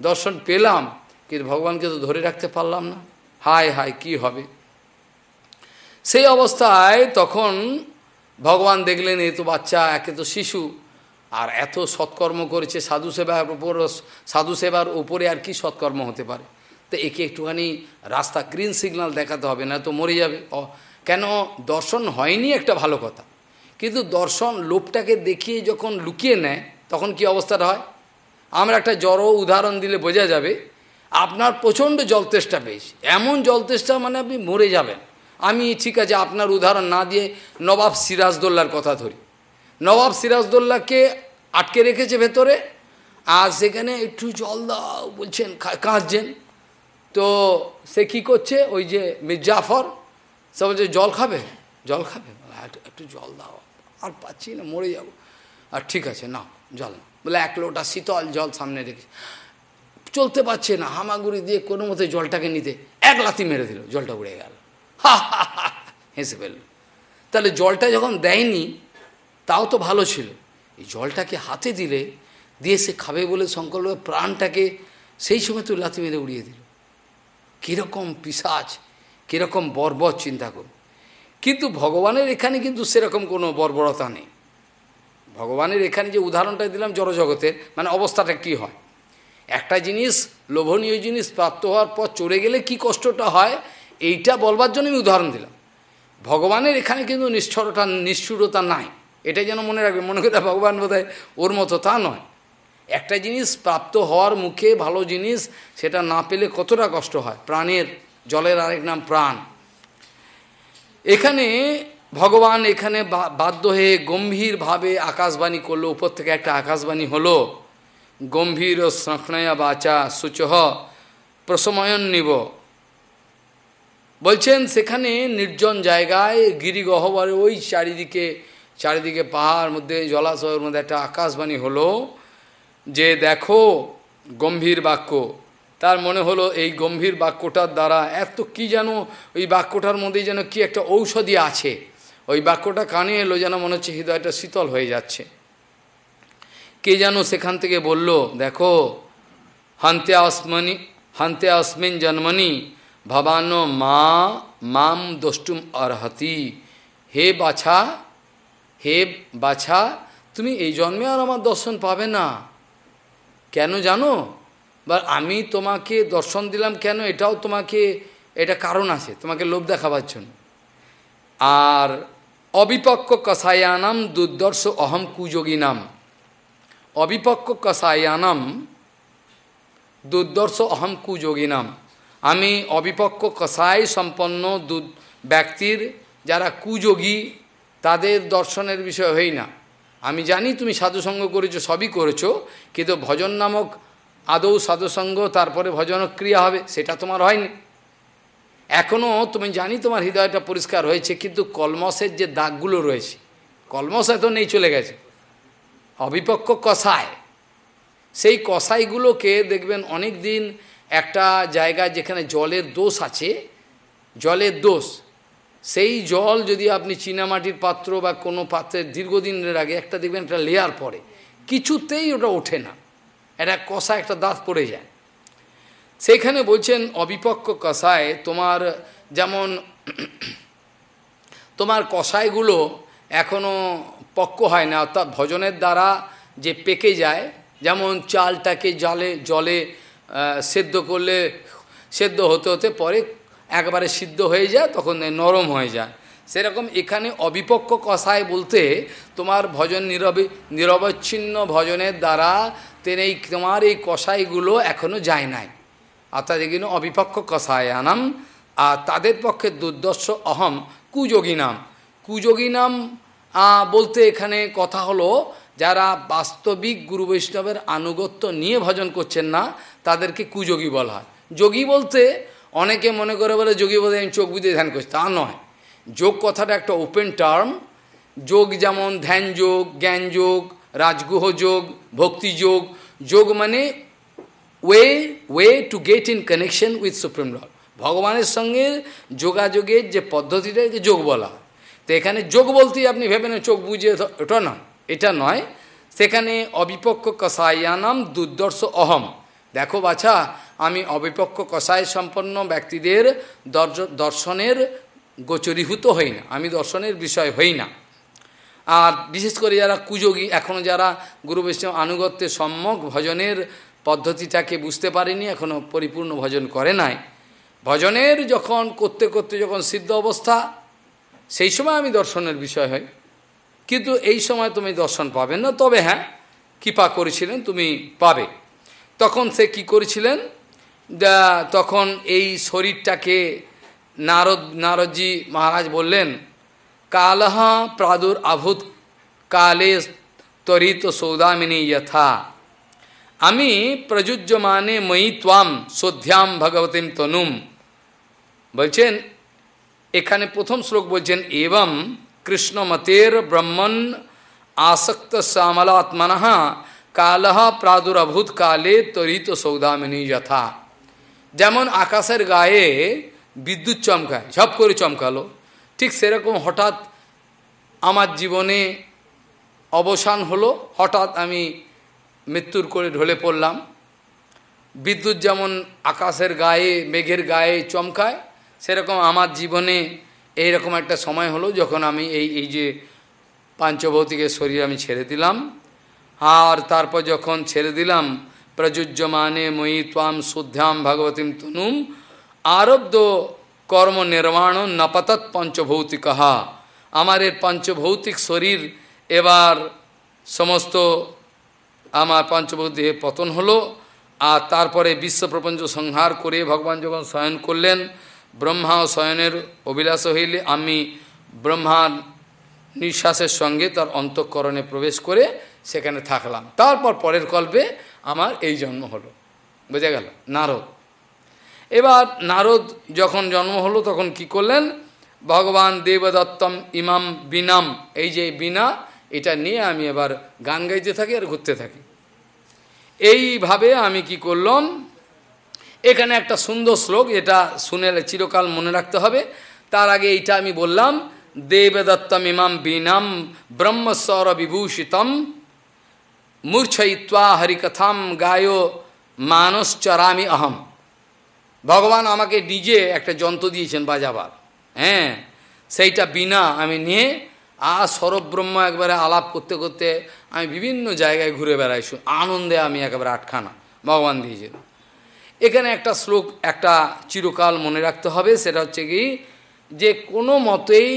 দর্শন পেলাম, কিন্তু ভগবানকে তো ধরে রাখতে পারলাম না। হায় হায়, কি হবে? সেই অবস্থায় তখন ভগবান দেখলেন, এ তো বাচ্চা, একে তো শিশু, আর এত সৎকর্ম করেছে, সাধু সেবার উপর সাধু সেবার উপরে আর কি সৎকর্ম হতে পারে? তো একে একটুখানি রাস্তা গ্রিন সিগন্যাল দেখাতে হবে, না তো মরে যাবে। কেন? দর্শন হয়নি একটা ভালো কথা। কিন্তু দর্শন লোভটাকে দেখিয়ে যখন লুকিয়ে নেয়, তখন কি অবস্থাটা হয়? আমরা একটা জড়ো উদাহরণ দিলে বোঝা যাবে, আপনার প্রচণ্ড জল তেষ্টা পেয়েছি। এমন জল তেষ্টা মানে আপনি মরে যাবেন। আমি ঠিক আছে, আপনার উদাহরণ না দিয়ে নবাব সিরাজদোল্লার কথা ধরি। নবাব সিরাজদোল্লাকে আটকে রেখেছে ভেতরে, আর সেখানে একটু জল দাও বলছেন কাঁদছেন। তো সে কী করছে? ওই যে মির্জাফর, সে বলছে, জল খাবে? জল খাবে? একটু জল দাও। আর পাচ্ছি না, মরে যাব। আর ঠিক আছে না জল না বলে এক লোটা শীতল জল সামনে রেখে চলতে পারছে না, হামাগুড়ি দিয়ে কোনো মতে জলটাকে নিতে এক লাথি মেরে দিল, জলটা উড়ে গেল। হা হেসে ফেলল। তাহলে জলটা যখন দেয়নি, তাও তো ভালো ছিল। এই জলটাকে হাতে দিলে, দিয়ে সে খাবে বলে সংকল্প প্রাণটাকে সেই সময় তো লাথি মেরে উড়িয়ে দিল। কীরকম পিসাজ কীরকম বর্বর চিন্তা করুন। কিন্তু ভগবানের এখানে কিন্তু সেরকম কোনো বর্বরতা নেই। ভগবানের এখানে যে উদাহরণটা দিলাম জড়জগতের মানে অবস্থাটা কি হয়? একটা জিনিস, লোভনীয় জিনিস প্রাপ্ত হওয়ার পর চড়ে গেলে কি কষ্টটা হয়? এইটা বলবার জন্য আমি উদাহরণ দিলাম। ভগবানের এখানে কিন্তু নিষ্ঠরতা, নিষ্ঠুরতা নাই। এটা যেন মনে রাখবে। মনে করে ভগবান বোধ ওর মতো তা নয়। একটা জিনিস প্রাপ্ত হওয়ার মুখে ভালো জিনিস, সেটা না পেলে কতটা কষ্ট হয়? প্রাণের, জলের আরেক নাম প্রাণ। এখানে ভগবান এখানে বাধ্য হয়ে গম্ভীরভাবে আকাশবাণী করল, উপর থেকে একটা আকাশবাণী হলো। গম্ভীর ও সংখ্নয়া বাচা সুচহ প্রসময়ন নিব। বলছেন, সেখানে নির্জন জায়গায় গিরিগহ্বরে ওই চারিদিকে চারিদিকে পাহাড় মধ্যে, জলাশয়ের মধ্যে একটা আকাশবাণী হলো যে, দেখো গম্ভীর বাক্য তার মনে হলো এই গম্ভীর বাক্যটার দ্বারা এত কি যেন, ওই বাক্যটার মধ্যে যেন কি একটা ঔষধি আছে। ওই বাক্যটা কানে এলো যেন মনে হচ্ছে হৃদয়টা শীতল হয়ে যাচ্ছে। কে যেন সেখান থেকে বলল, দেখো, হান্তে আসমানি হান্তে আসমিন জন্মনি, ভবানো মা, মাম দষ্টুম অর্হতি। হে বাছা হে বাছা, তুমি এই জন্মে আর আমার দর্শন পাবে না। কেন জানো? বা আমি তোমাকে দর্শন দিলাম কেন? এটাও তোমাকে, এটা কারণ আছে, তোমাকে লোভ দেখাবার জন্য। আর অবিপক্ষ কষায়ানাম দুর্দর্শ অহম কুযোগিনাম। অবিপক্ষ কষায়ানাম দুর্দর্শ অহম কুযোগিনাম। আমি অবিপক্ষ কষায় সম্পন্ন ব্যক্তির যারা কুযোগী, তাদের দর্শনের বিষয় হই না। আমি জানি তুমি সাধুসঙ্গ করেছ, সবই করেছ, কিন্তু ভজন নামক আদৌ সাধুসঙ্গ, তারপরে ভজন ক্রিয়া হবে, সেটা তোমার হয়নি। এখনও তুমি জানি তোমার হৃদয়টা পরিষ্কার হয়েছে, কিন্তু কলমসের যে দাগগুলো রয়েছে কলমস এত নেই চলে গেছে। অবিপক্ষ কষায় সেই কষাইগুলোকে দেখবেন অনেক দিন একটা জায়গায় যেখানে জলের দোষ আছে, জলের দোষ। সেই জল যদি আপনি চীনামাটির পাত্র বা কোনো পাত্রের দীর্ঘদিনের আগে একটা দেখবেন একটা লেয়ার পড়ে, কিছুতেই ওটা ওঠে না। এটা কষা একটা দাঁত পড়ে যায়। সেইখানে বলছেন অবিপক্ষ কষায় তোমার যেমন তোমার কষায়গুলো এখনও পক্ক হয় না, অর্থাৎ ভজনের দ্বারা যে পেকে যায়, যেমন চালটাকে জলে জলে সেদ্ধ করলে সেদ্ধ হতে হতে পরে একবারে সিদ্ধ হয়ে যায়, তখন নরম হয়ে যায়। সেরকম এখানে অবিপক্ষ কষায় বলতে তোমার ভজন নীরবে নিরবচ্ছিন্ন ভজনের দ্বারা তেন এই তোমার এই কষাইগুলো এখনও যায় নাই। অর্থাৎ এগুলো অবিপক্ষ কষায় আনাম। আর তাদের পক্ষে দুর্দর্শ অহম, কুযোগী নাম। কুযোগী নাম বলতে এখানে কথা হলো, যারা বাস্তবিক গুরু বৈষ্ণবের আনুগত্য নিয়ে ভজন করছেন না, তাদেরকে কুযোগী বলা হয়। যোগী বলতে অনেকে মনে করে বলে, যোগী বলে আমি চোখ বুঝে ধ্যান করছি। তা নয়। যোগ কথাটা একটা ওপেন টার্ম যোগ যেমন ধ্যান যোগ, জ্ঞান যোগ, রাজগুহ যোগ, ভক্তি যোগ। যোগ মানে way way to get in connection with supreme lord ভগবানের সঙ্গে যোগাযোগের যে পদ্ধতিটাকে যোগ বলা তো এখানে যোগ বলতেই আপনি ভেবেন চোখ বুঝে ওটা না, এটা নয়। সেখানে অবিপক্ষ কষায়ানাম দুর্দর্শ অহম। দেখো বাছা, আমি অবিপক্ষ কষায় সম্পন্ন ব্যক্তিদের দর্শনের গোচরীভূত হই না, আমি দর্শনের বিষয় হই না। আর বিশেষ করে যারা কুযোগী এখনও যারা গুরু বৈষ্ণব আনুগত্যের সম্যক ভজনের পদ্ধতিটাকে বুঝতে পারেনি এখনও পরিপূর্ণ ভজন করে নাই। ভজনের যখন, করতে করতে যখন সিদ্ধ অবস্থা, সেই সময় আমি দর্শনের বিষয় হই। কিন্তু এই সময় তুমি দর্শন পাবে না, তবে হ্যাঁ কৃপা করেছিলেন তুমি পাবে। তখন সে কি করেছিলেন? তখন এই শরীরটাকে নারদ নারদজি মহারাজ বললেন কালহা প্রাদুর আভূত কালে ত্বরিত সৌদামিনী যথা আমি প্রযুজ্যমানে ময়ী ত্বাম শ্রদ্ধাম ভগবতীম তনুম বলছেন এখানে প্রথম শ্লোক বলছেন এবং কৃষ্ণমতের ব্রহ্মণ আসক্ত শ্যামলাত্মন কালহ প্রাদুরভূত কালে তরিত সৌদামিনী যথা যেমন আকাশের গায়ে বিদ্যুৎ চমকায় ঝপ করে চমকালো। ঠিক সেরকম হঠাৎ আমার জীবনে অবসান হলো, হঠাৎ আমি মৃত্যুর করে ঢলে পড়লাম। বিদ্যুৎ যেমন আকাশের গায়ে, মেঘের গায়ে চমকায়, সেরকম আমার জীবনে এইরকম একটা সময় হলো যখন আমি এই এই যে পাঞ্চভৌতিকের শরীর আমি ছেড়ে দিলাম। আর তারপর যখন ছেড়ে দিলাম, প্রযোজ্যমানে ময়ী ত্বাম শুদ্ধাম ভগবতীম তনুম আরব্ধ কর্ম নির্মাণ নপতৎ পঞ্চভৌতিক। আমার এর পঞ্চভৌতিক শরীর এবার সমস্ত আমার পঞ্চভৌতিক পতন হলো, আর তারপরে বিশ্বপ্রপঞ্চ সংহার করে ভগবান যখন শয়ন করলেন, ব্রহ্মা ও শয়নের অভিলাষ হইলে আমি ব্রহ্মার নিঃশ্বাসের সঙ্গে তার অন্তঃকরণে প্রবেশ করে সেখানে থাকলাম। তারপর পরের কল্পে আমার এই জন্ম হলো। বোঝা গেল? নারদ। এবার নারদ যখন জন্ম হলো, তখন কি করলেন? ভগবান দেবদত্তম ইমাম বিনাম, এই যে বিনা, এটা নিয়ে আমি এবার গান গাইতে থাকি আর ঘুরতে থাকি। এইভাবে আমি কি করলাম? এখানে একটা সুন্দর শ্লোক, এটা শুনে চিরকাল মনে রাখতে হবে। তার আগে এইটা আমি বললাম, দেবদত্তম ইমাম বীনাম ব্রহ্মস্বর বিভূষিতম, মূর্ছয়িত্বা হরিকথাম গায় মানসচরামি অহম। ভগবান আমাকে নিজে একটা যন্ত্র দিয়েছেন বাজাবার। হ্যাঁ সেইটা বিনা আমি নিয়ে আর সরব্রহ্ম একবারে আলাপ করতে করতে আমি বিভিন্ন জায়গায় ঘুরে বেড়াই আনন্দে আমি একেবারে আটখানা ভগবান দিয়েছিল এখানে একটা শ্লোক, একটা চিরকাল মনে রাখতে হবে, সেটা হচ্ছে কি, যে কোনো মতেই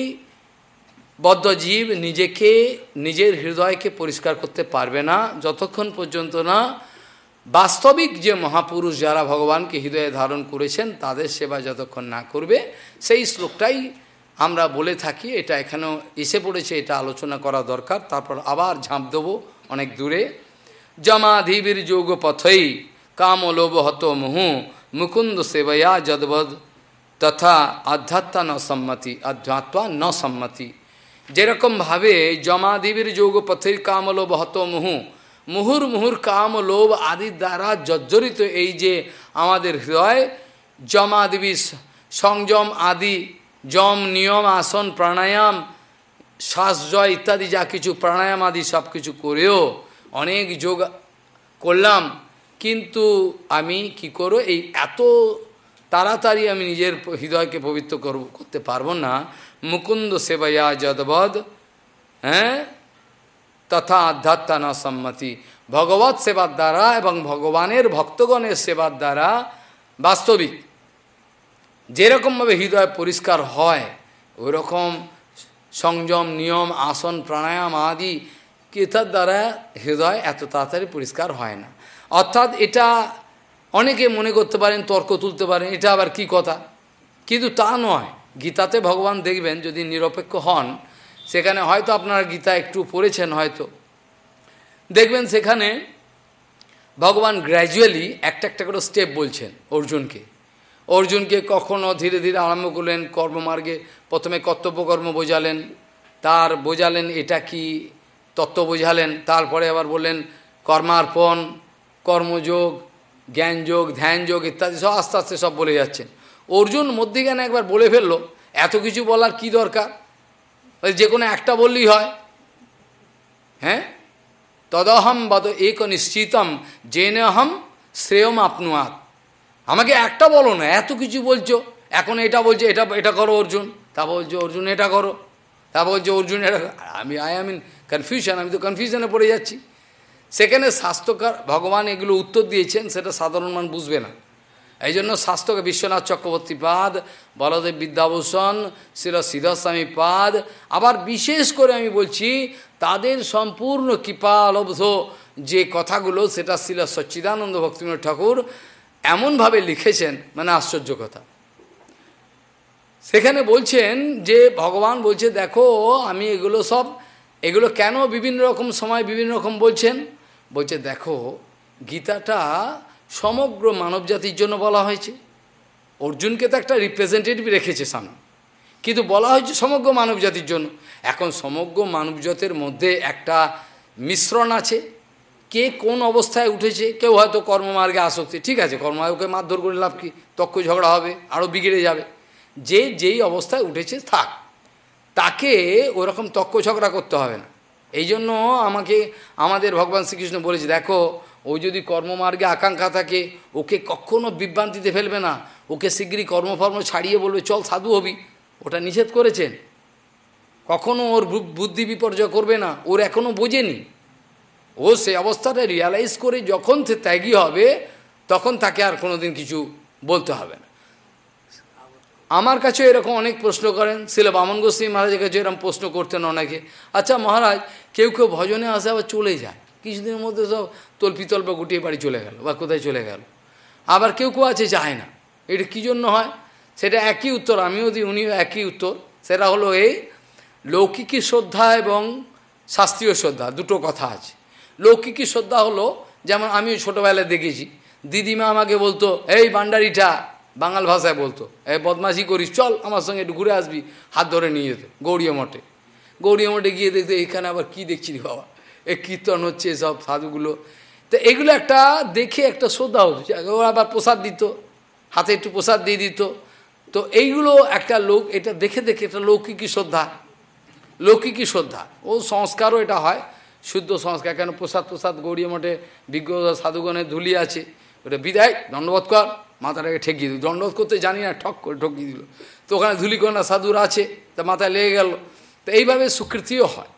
বদ্ধজীব নিজেকে, নিজের হৃদয়কে পরিষ্কার করতে পারবে না, যতক্ষণ পর্যন্ত না বাস্তবিক যে মহাপুরুষ যারা ভগবানকে হৃদয়ে ধারণ করেছেন, তাদের সেবা যতক্ষণ না করবে, সেই শ্লোকটাই আমরা বলে থাকি। এটা এখানেও এসে পড়েছে, এটা আলোচনা করা দরকার। তারপর আবার ঝাঁপ দেবো অনেক দূরে। জমাধিবীর যোগ পথই কাম লোভ হত মুহু, মুকুন্দ সেবয়া যদবদ, তথা আধ্যাত্মা ন সম্মতি, আধ্যাত্মা ন সম্মতি। যেরকমভাবে জমাদেবীর যোগ পথের কামলোভ হত মুহু মুহুর মুহুর কাম লোভ আদির দ্বারা জর্জরিত এই যে আমাদের হৃদয়, জমাদেবী সংযম আদি যম নিয়ম, আসন, প্রাণায়াম শ্বাসজয় ইত্যাদি যা কিছু প্রাণায়াম আদি সব কিছু করেও অনেক যোগ করলাম। কিন্তু আমি কি করো এই এত তাড়াতাড়ি আমি নিজের হৃদয়কে পবিত্র করব, করতে পারব না। মুকুন্দ সেবায়া যদবদ হ্যাঁ? তথা আধ্যাত্মা না সম্মতি। ভগবত সেবার দ্বারা এবং ভগবানের ভক্তগণের সেবার দ্বারা বাস্তবিক। যেরকমভাবে হৃদয় পরিষ্কার হয় ওই রকম সংযম, নিয়ম, আসন, প্রাণায়াম আদি কেতার দ্বারা হৃদয় এত তাড়াতাড়ি পরিষ্কার হয় না। অর্থাৎ এটা অনেকে মনে করতে পারেন, তর্ক তুলতে পারেন, এটা আবার কি কথা? কিন্তু তা নয়। গীতাতে ভগবান দেখবেন যদি নিরপেক্ষ হন সেখানে হয়তো আপনারা গীতা একটু পড়েছেন হয়তো। দেখবেন সেখানে ভগবান গ্র্যাজুয়ালি একটা একটা করে স্টেপ বলছেন অর্জুনকে। অর্জুনকে কখনো ধীরে ধীরে আরম্ভ করলেন, কর্মমার্গে প্রথমে কর্তব্যকর্ম বোঝালেন, তার বোঝালেন এটা কি, তত্ত্ব বোঝালেন, তারপরে আবার বললেন কর্মার্পণ, কর্মযোগ, জ্ঞানযোগ, ধ্যানযোগ ইত্যাদি সব আস্তে আস্তে সব বলে যাচ্ছেন। অর্জুন মধ্যিখানে একবার বলে ফেলল, এত কিছু বলার কি দরকার? যে কোনো একটা বললেই হয়। হ্যাঁ? তদহম বদ এক নিশ্চিতম জেনে অহম শ্রেয়ম আপনুয়াত। আমাকে একটা বলো না, এত কিছু বলছো। এখন এটা বলছে, এটা এটা করো অর্জুন। তা বলছে, অর্জুন, এটা করো। তা বলছে, অর্জুন, এটা আমি আই আম ইন কনফিউশন আমি তো কনফিউশনে পড়ে যাচ্ছি। সেখানে স্বাস্থ্যকর ভগবান এগুলো উত্তর দিয়েছেন, সেটা সাধারণ মানুষ বুঝবে না। এই জন্য স্বাস্থ্যকে বিশ্বনাথ চক্রবর্তী পাদ, বলদেব বিদ্যাভূষণ শিল সিদ্ধস্বামী পাদ, আবার বিশেষ করে আমি বলছি, তাদের সম্পূর্ণ কৃপালব্ধ যে কথাগুলো, সেটা শিল সচ্চিদানন্দ ভক্তিবিনোদ ঠাকুর এমনভাবে লিখেছেন মানে আশ্চর্য কথা। সেখানে বলছেন যে, ভগবান বলছে, দেখো, আমি এগুলো সব, এগুলো কেন বিভিন্ন রকম সময় বিভিন্ন রকম বলছেন? বলছে, দেখো, গীতাটা সমগ্র মানব জাতির জন্য বলা হয়েছে। অর্জুনকে তো একটা রিপ্রেজেন্টেটিভ রেখেছে সামনে। কিন্তু বলা হয়েছে সমগ্র মানব জাতির জন্য। এখন সমগ্র মানব জাতের মধ্যে একটা মিশ্রণ আছে। কে কোন অবস্থায় উঠেছে, কেউ হয়তো কর্মমার্গে আসক্তি। ঠিক আছে, কর্মমার্গকে মারধর করে লাভ কি? তক্ষ ঝগড়া হবে আরও বিগড়ে যাবে। যে যেই অবস্থায় উঠেছে, থাক। তাকে ওরকম তক্ক ঝগড়া করতে হবে না। এই জন্য আমাকে, আমাদের ভগবান শ্রীকৃষ্ণ বলেছে, দেখো ও যদি কর্মমার্গে আকাঙ্ক্ষা থাকে, ওকে কখনো বিভ্রান্তিতে ফেলবে না। ওকে শীঘ্রই কর্মফর্ম ছাড়িয়ে বলবে, চল, সাধু হবি। ওটা নিষেধ করেছেন। কখনো ওর বুদ্ধি বিপর্যয় করবে না, ওর এখনও বোঝেনি। ও সে অবস্থাটা রিয়ালাইজ করে যখন সে ত্যাগী হবে, তখন তাকে আর কোনোদিন কিছু বলতে হবে না। আমার কাছে এরকম অনেক প্রশ্ন করেন। শিল বামন গোস্বী মহারাজের কাছে এরকম প্রশ্ন করতেন অনেকে। আচ্ছা মহারাজ, কেউ কেউ ভজনে আসে আবার চলে যায়। কিছুদিনের মধ্যে সব তল্পি তল্পা গুটিয়ে বাড়ি চলে গেল বা কোথায় চলে গেল। আবার কেউ কেউ আছে যায় না। এটা কী জন্য হয়? সেটা একই উত্তর, আমিও দিই উনিও একই উত্তর। সেটা হলো এই লৌকিকী শ্রদ্ধা এবং শাস্ত্রীয় শ্রদ্ধা, দুটো কথা আছে। লৌকিকী শ্রদ্ধা হলো, যেমন আমিও ছোটোবেলায় দেখেছি, দিদিমা আমাকে বলতো, এই বান্ডারিটা বাঙাল ভাষায় বলতো, এই বদমাশি করিস, চল আমার সঙ্গে একটু ঘুরে আসবি, হাত ধরে নিয়ে যেত। গৌরীয় মঠে। গৌরীয় মঠে গিয়ে দেখতে, এইখানে আবার কি দেখছি বাবা? এ কীর্তন হচ্ছে সব সাধুগুলো। তো এগুলো একটা দেখে একটা শ্রদ্ধা হতো। ওরা আবার প্রসাদ দিত, হাতে একটু প্রসাদ দিয়ে দিত। তো এইগুলো একটা লোক, এটা দেখে দেখে এটা লৌকিকী শ্রদ্ধা। লৌকিকী শ্রদ্ধা। ও সংস্কারও এটা হয়, শুদ্ধ সংস্কার। কেন প্রসাদ প্রসাদ গৌরী মঠে বিজ্ঞ সাধুগণের ধুলি আছে। ওটা বিদায়, দণ্ডবোধ কর। মাথাটাকে ঠেকিয়ে দিল। দণ্ডবোধ করতে জানি না, ঠক করে ঠকিয়ে দিল। তো ওখানে ধুলিকোনা সাধুর আছে, তা মাথায় লেগে গেল। তো এইভাবে স্বীকৃতিও হয়।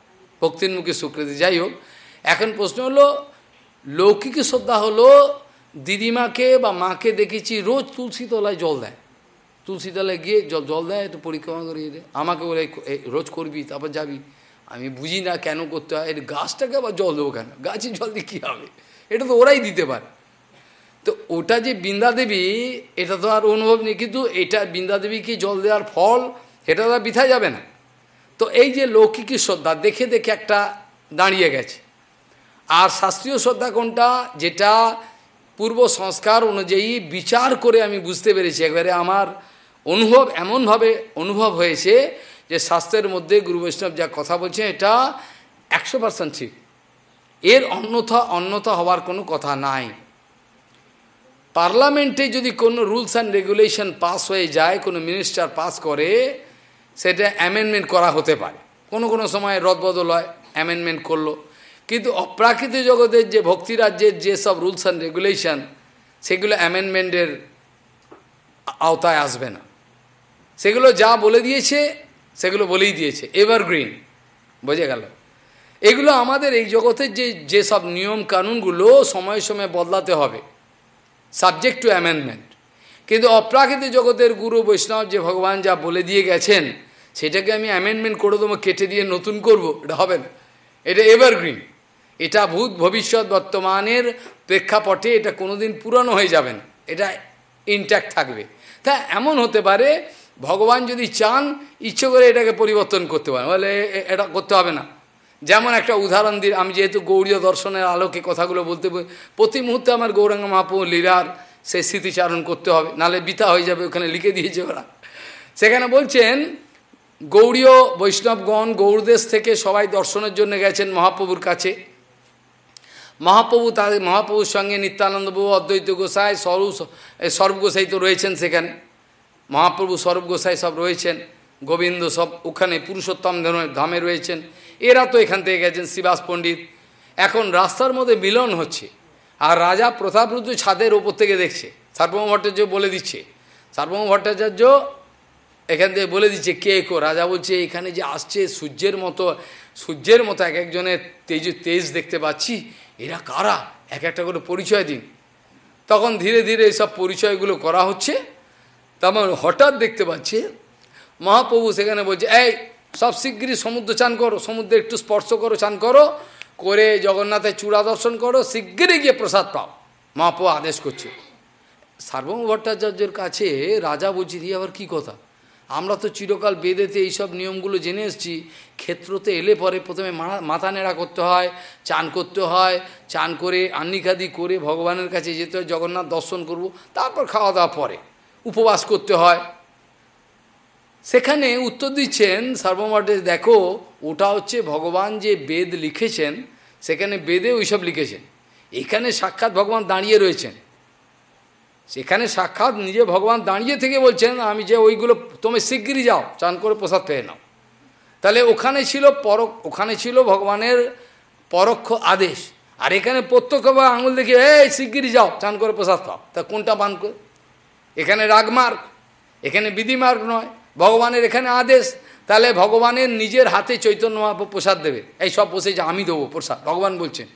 ভক্তির মুখে স্বীকৃতি যাই হোক, এখন প্রশ্ন হলো, লৌকিক শ্রদ্ধা হলো, দিদিমাকে বা মাকে দেখেছি রোজ তুলসী তলায় জল দেয়। তুলসী তলায় গিয়ে জল জল দেয়, একটু পরিক্রমা করিয়ে দেয় আমাকে বলে রোজ করবি, তারপর যাবি। আমি বুঝি না কেন করতে হয়, এর গাছটাকে আবার জল দেবো কেন? গাছে জল দিয়ে কী হবে? এটা তো ওরাই দিতে পারে। তো ওটা যে বৃন্দা দেবী, এটা তো আর অনুভব নেই, কিন্তু এটা বৃন্দা দেবীকে জল দেওয়ার ফল এটা তো আর বিথা যাবে না। তো এই যে লৌকিকী শ্রদ্ধা, দেখে দেখে একটা দাঁড়িয়ে গেছে। আর শাস্ত্রীয় শ্রদ্ধা কোনটা? যেটা পূর্ব সংস্কার অনুযায়ী বিচার করে আমি বুঝতে পেরেছি। একবারে আমার অনুভব এমনভাবে অনুভব হয়েছে যে শাস্ত্রের মধ্যে গুরু বৈষ্ণব যা কথা বলছে এটা একশো পার্সেন্ট ঠিক। এর অন্যথা অন্যথা হওয়ার কোনো কথা নাই। পার্লামেন্টে যদি কোনো রুলস অ্যান্ড রেগুলেশন পাস হয়ে যায়, কোনো মিনিস্টার পাস করে সেটা অ্যামেন্ডমেন্ট করা হতে পারে। কোনো কোনো সময় রদবদল হয় অ্যামেন্ডমেন্ট করল। কিন্তু অপ্রাকৃত জগতের যে ভক্তিরাজ্যের যেসব রুলস অ্যান্ড রেগুলেশন সেগুলো অ্যামেন্ডমেন্টের আওতায় আসবে না। সেগুলো যা বলে দিয়েছে, সেগুলো বলেই দিয়েছে। এভারগ্রিন বোঝা গেল? এগুলো আমাদের এই জগতের যে যেসব নিয়ম কানুনগুলো সময়ে সময়ে বদলাতে হবে। সাবজেক্ট টু অ্যামেন্ডমেন্ট কিন্তু অপ্রাকৃতিক জগতের গুরু বৈষ্ণব যে ভগবান যা বলে দিয়ে গেছেন সেটাকে আমি অ্যামেন্ডমেন্ট করে দেবো, কেটে দিয়ে নতুন করব, এটা হবে না। এটা এভারগ্রিন এটা ভূত ভবিষ্যৎ বর্তমানের প্রেক্ষাপটে এটা কোনোদিন পুরানো হয়ে যাবে না। এটা ইনট্যাক্ট থাকবে। তা এমন হতে পারে, ভগবান যদি চান, ইচ্ছে করে এটাকে পরিবর্তন করতে পারেন। বলে এটা করতে হবে না। যেমন একটা উদাহরণ দিই আমি যেহেতু গৌরীয় দর্শনের আলোকে কথাগুলো বলতে প্রতি মুহূর্তে আমার গৌরাঙ্গ মাপু লীলার সেই স্মৃতিচারণ করতে হবে। নালে বিতা হয়ে যাবে, ওখানে লিখে দিয়েছে ওরা। সেখানে বলছেন গৌরীয় বৈষ্ণবগণ গৌরদেশ থেকে সবাই দর্শনের জন্য গেছেন মহাপ্রভুর কাছে। মহাপ্রভু তাদের মহাপ্রভুর সঙ্গে নিত্যানন্দবাবু অদ্বৈত গোসাই স্বরূপ সর্ব গোসাই তো রয়েছেন সেখানে। মহাপ্রভু স্বরূপ গোসাই সব রয়েছেন, গোবিন্দ সব ওখানে পুরুষোত্তম ধামে রয়েছেন। এরা তো এখান থেকে গেছেন শিবাস পণ্ডিত। এখন রাস্তার মধ্যে মিলন হচ্ছে, আর রাজা প্রতাপরুদ্র ছাদের ওপর থেকে দেখছে। সার্বভৌম ভট্টাচার্য বলে দিচ্ছে, সার্বভৌম ভট্টাচার্য এখান থেকে বলে দিচ্ছে, কে কো? রাজা বলছে, এখানে যে আসছে সূর্যের মতো সূর্যের মতো এক একজনের তেজ তেজ দেখতে পাচ্ছি। এরা কারা? এক একটা করে পরিচয় দিন। তখন ধীরে ধীরে এইসব পরিচয়গুলো করা হচ্ছে। তেমন হঠাৎ দেখতে পাচ্ছি, মহাপ্রভু সেখানে বলছে, এই, সব শিগগিরই সমুদ্র চান করো, সমুদ্রে একটু স্পর্শ করো, চান করো, করে জগন্নাথের চূড়া দর্শন করো, শিগগিরই গিয়ে প্রসাদ পাও। মহাপ্রভু আদেশ করছে। সার্বভৌম ভট্টাচার্যের কাছে রাজা বলছি দিয়ে আবার কী কথা? আমরা তো চিরকাল বেদেতে এইসব নিয়মগুলো জেনে এসেছি। ক্ষেত্রতে এলে পরে প্রথমে মাথা নেড়া করতে হয়, চান করতে হয়, চান করে আন্নিকাদি করে ভগবানের কাছে যেতে হয়, জগন্নাথ দর্শন করব, তারপর খাওয়া দাওয়া পরে, উপবাস করতে হয়। সেখানে উত্তর দিচ্ছেন সর্বমঠে দেখো, ওটা হচ্ছে ভগবান যে বেদ লিখেছেন, সেখানে বেদে ওইসব লিখেছেন। এখানে সাক্ষাৎ ভগবান দাঁড়িয়ে রয়েছেন। সেখানে সাক্ষাৎ নিজে ভগবান দাঁড়িয়ে থেকে বলছেন, আমি যে ওইগুলো, তুমি শিগগিরই যাও, চান করে প্রসাদ পেয়ে নাও। তাহলে ওখানে ছিল পর ওখানে ছিল ভগবানের পরোক্ষ আদেশ। আর এখানে প্রত্যক্ষ বা আঙুল দেখে এই, শিগগিরই যাও, চান করে প্রসাদ পাও তা কোনটা পান করে? এখানে রাগমার্গ, এখানে বিধিমার্গ নয়, ভগবানের এখানে আদেশ। তাহলে ভগবানের নিজের হাতে চৈতন্য প্রসাদ দেবে। এই সব বসে যে আমি দেবো প্রসাদ, ভগবান বলছেন।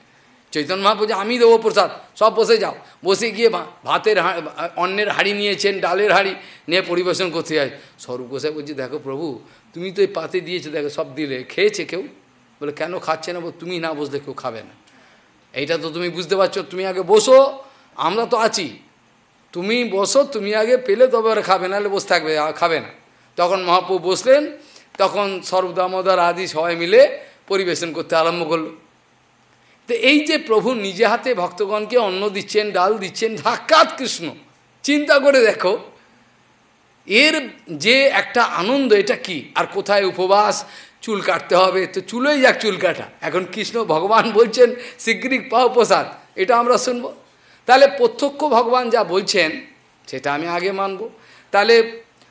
চৈতন্য মহাপ্রভু আমি দেবো প্রসাদ। সব বসে যাও। বসে গিয়ে ভাতের অন্যের হাড়ি নিয়েছেন, ডালের হাড়ি নিয়ে পরিবেশন করতে যায় স্বরূপ গোসাই বলছি, দেখো প্রভু, তুমি তো এই পাতে দিয়েছ, দেখো সব দিলে। খেয়েছে কেউ? বলে, কেন খাচ্ছে না? তুমি না বসলে কেউ খাবে না। এইটা তো তুমি বুঝতে পারছ, তুমি আগে বসো, আমরা তো আছি। তুমি বসো, তুমি আগে পেলে, তবে ওরা খাবে নাহলে বসে থাকবে খাবে না। তখন মহাপ্রভু বসলেন, তখন সর্বদামোদর আদি সবাই মিলে পরিবেশন করতে আরম্ভ করল। তো এই যে প্রভু নিজে হাতে ভক্তগণকে অন্ন দিচ্ছেন, ডাল দিচ্ছেন ধাক্কাত কৃষ্ণ। চিন্তা করে দেখো, এর যে একটা আনন্দ, এটা কি? আর কোথায় উপবাস? চুল কাটতে হবে, তো চুলোই যাক চুল কাটা। এখন কৃষ্ণ ভগবান বলছেন শীঘ্রই পাও প্রসাদ। এটা আমরা শুনব। তাহলে প্রত্যক্ষ ভগবান যা বলছেন, সেটা আমি আগে মানব। তাহলে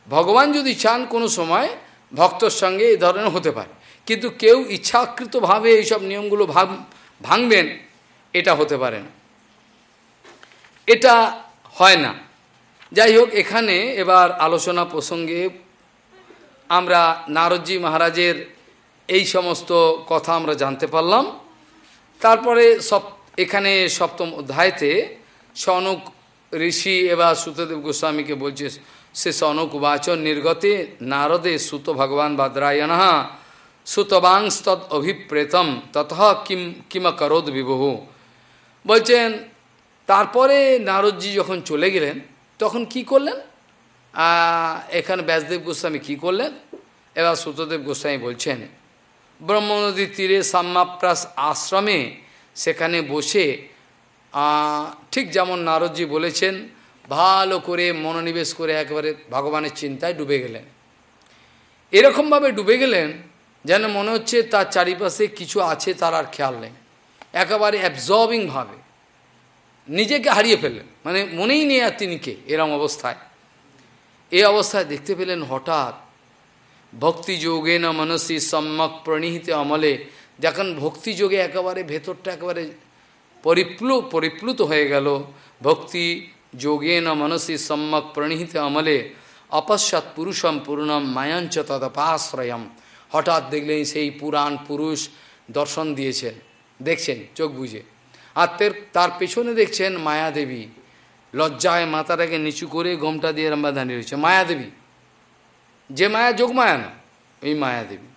ভগবান যদি চান, কোনো সময় ভক্তর সঙ্গে এই ধরনের হতে পারে। কিন্তু কেউ ইচ্ছাকৃতভাবে এইসব নিয়মগুলো ভাব ভাঙবেন, এটা হতে পারে না। এটা হয় না। যাই হোক, এখানে এবার আলোচনা প্রসঙ্গে আমরা নারদজি মহারাজের এই সমস্ত কথা আমরা জানতে পারলাম। তারপরে সব এখানে সপ্তম অধ্যায়তে সনক ঋষি এবার সুতদেব গোস্বামীকে বলছে, সে সনক বাচন নির্গতে নারদে সুত ভগবান বাদ্রায়ণ সুতবাংস্তৎ অভিপ্রেতম, তত কিম কিমকরোদ বিবহ বলছেন, তারপরে নারদজি যখন চলে গেলেন, তখন কি করলেন? এখানে ব্যাসদেব গোস্বামী কি করলেন? এবার সুতদেব গোস্বামী বলছেন ব্রহ্মনদীর তীরে সাম্মাপ্রাস আশ্রমে সেখানে বসে ঠিক যেমন নারদজি বলেছেন, ভালো করে মনোনিবেশ করে একেবারে ভগবানের চিন্তায় ডুবে গেলেন। এরকমভাবে ডুবে গেলেন যেন মনে হচ্ছে তার চারিপাশে কিছু আছে, তার আর খেয়াল নেই। একেবারে অ্যাবজর্বিংভাবে নিজেকে হারিয়ে ফেললেন। মানে মনেই নেই আর তিনি কে, এরম অবস্থায়। এই অবস্থায় দেখতে পেলেন হঠাৎ ভক্তি যোগে না মনসী সম্যক প্রণীহিতে অমলে যখন ভক্তি যোগে একেবারে ভেতরটা একেবারে পরিপ্লু, পরিপ্লুত হয়ে গেল। ভক্তি যোগে না মনসী সম্যক প্রণীহিতে অমলে অপশ্চাৎ পুরুষম পূর্ণম মায়াঞ্চ তদপাশ্রয়ম। হঠাৎ দেখলেন সেই পুরাণ পুরুষ দর্শন দিয়েছেন। দেখছেন, চোখ বুঝে আর তার পেছনে দেখছেন মায়াদেবী। লজ্জায় মাথাটাকে নিচু করে গমটা দিয়ে রাম্বা দাঁড়িয়ে রয়েছে। মায়াদেবী। যে মায়া যোগ মায়া না এই মায়াদেবী।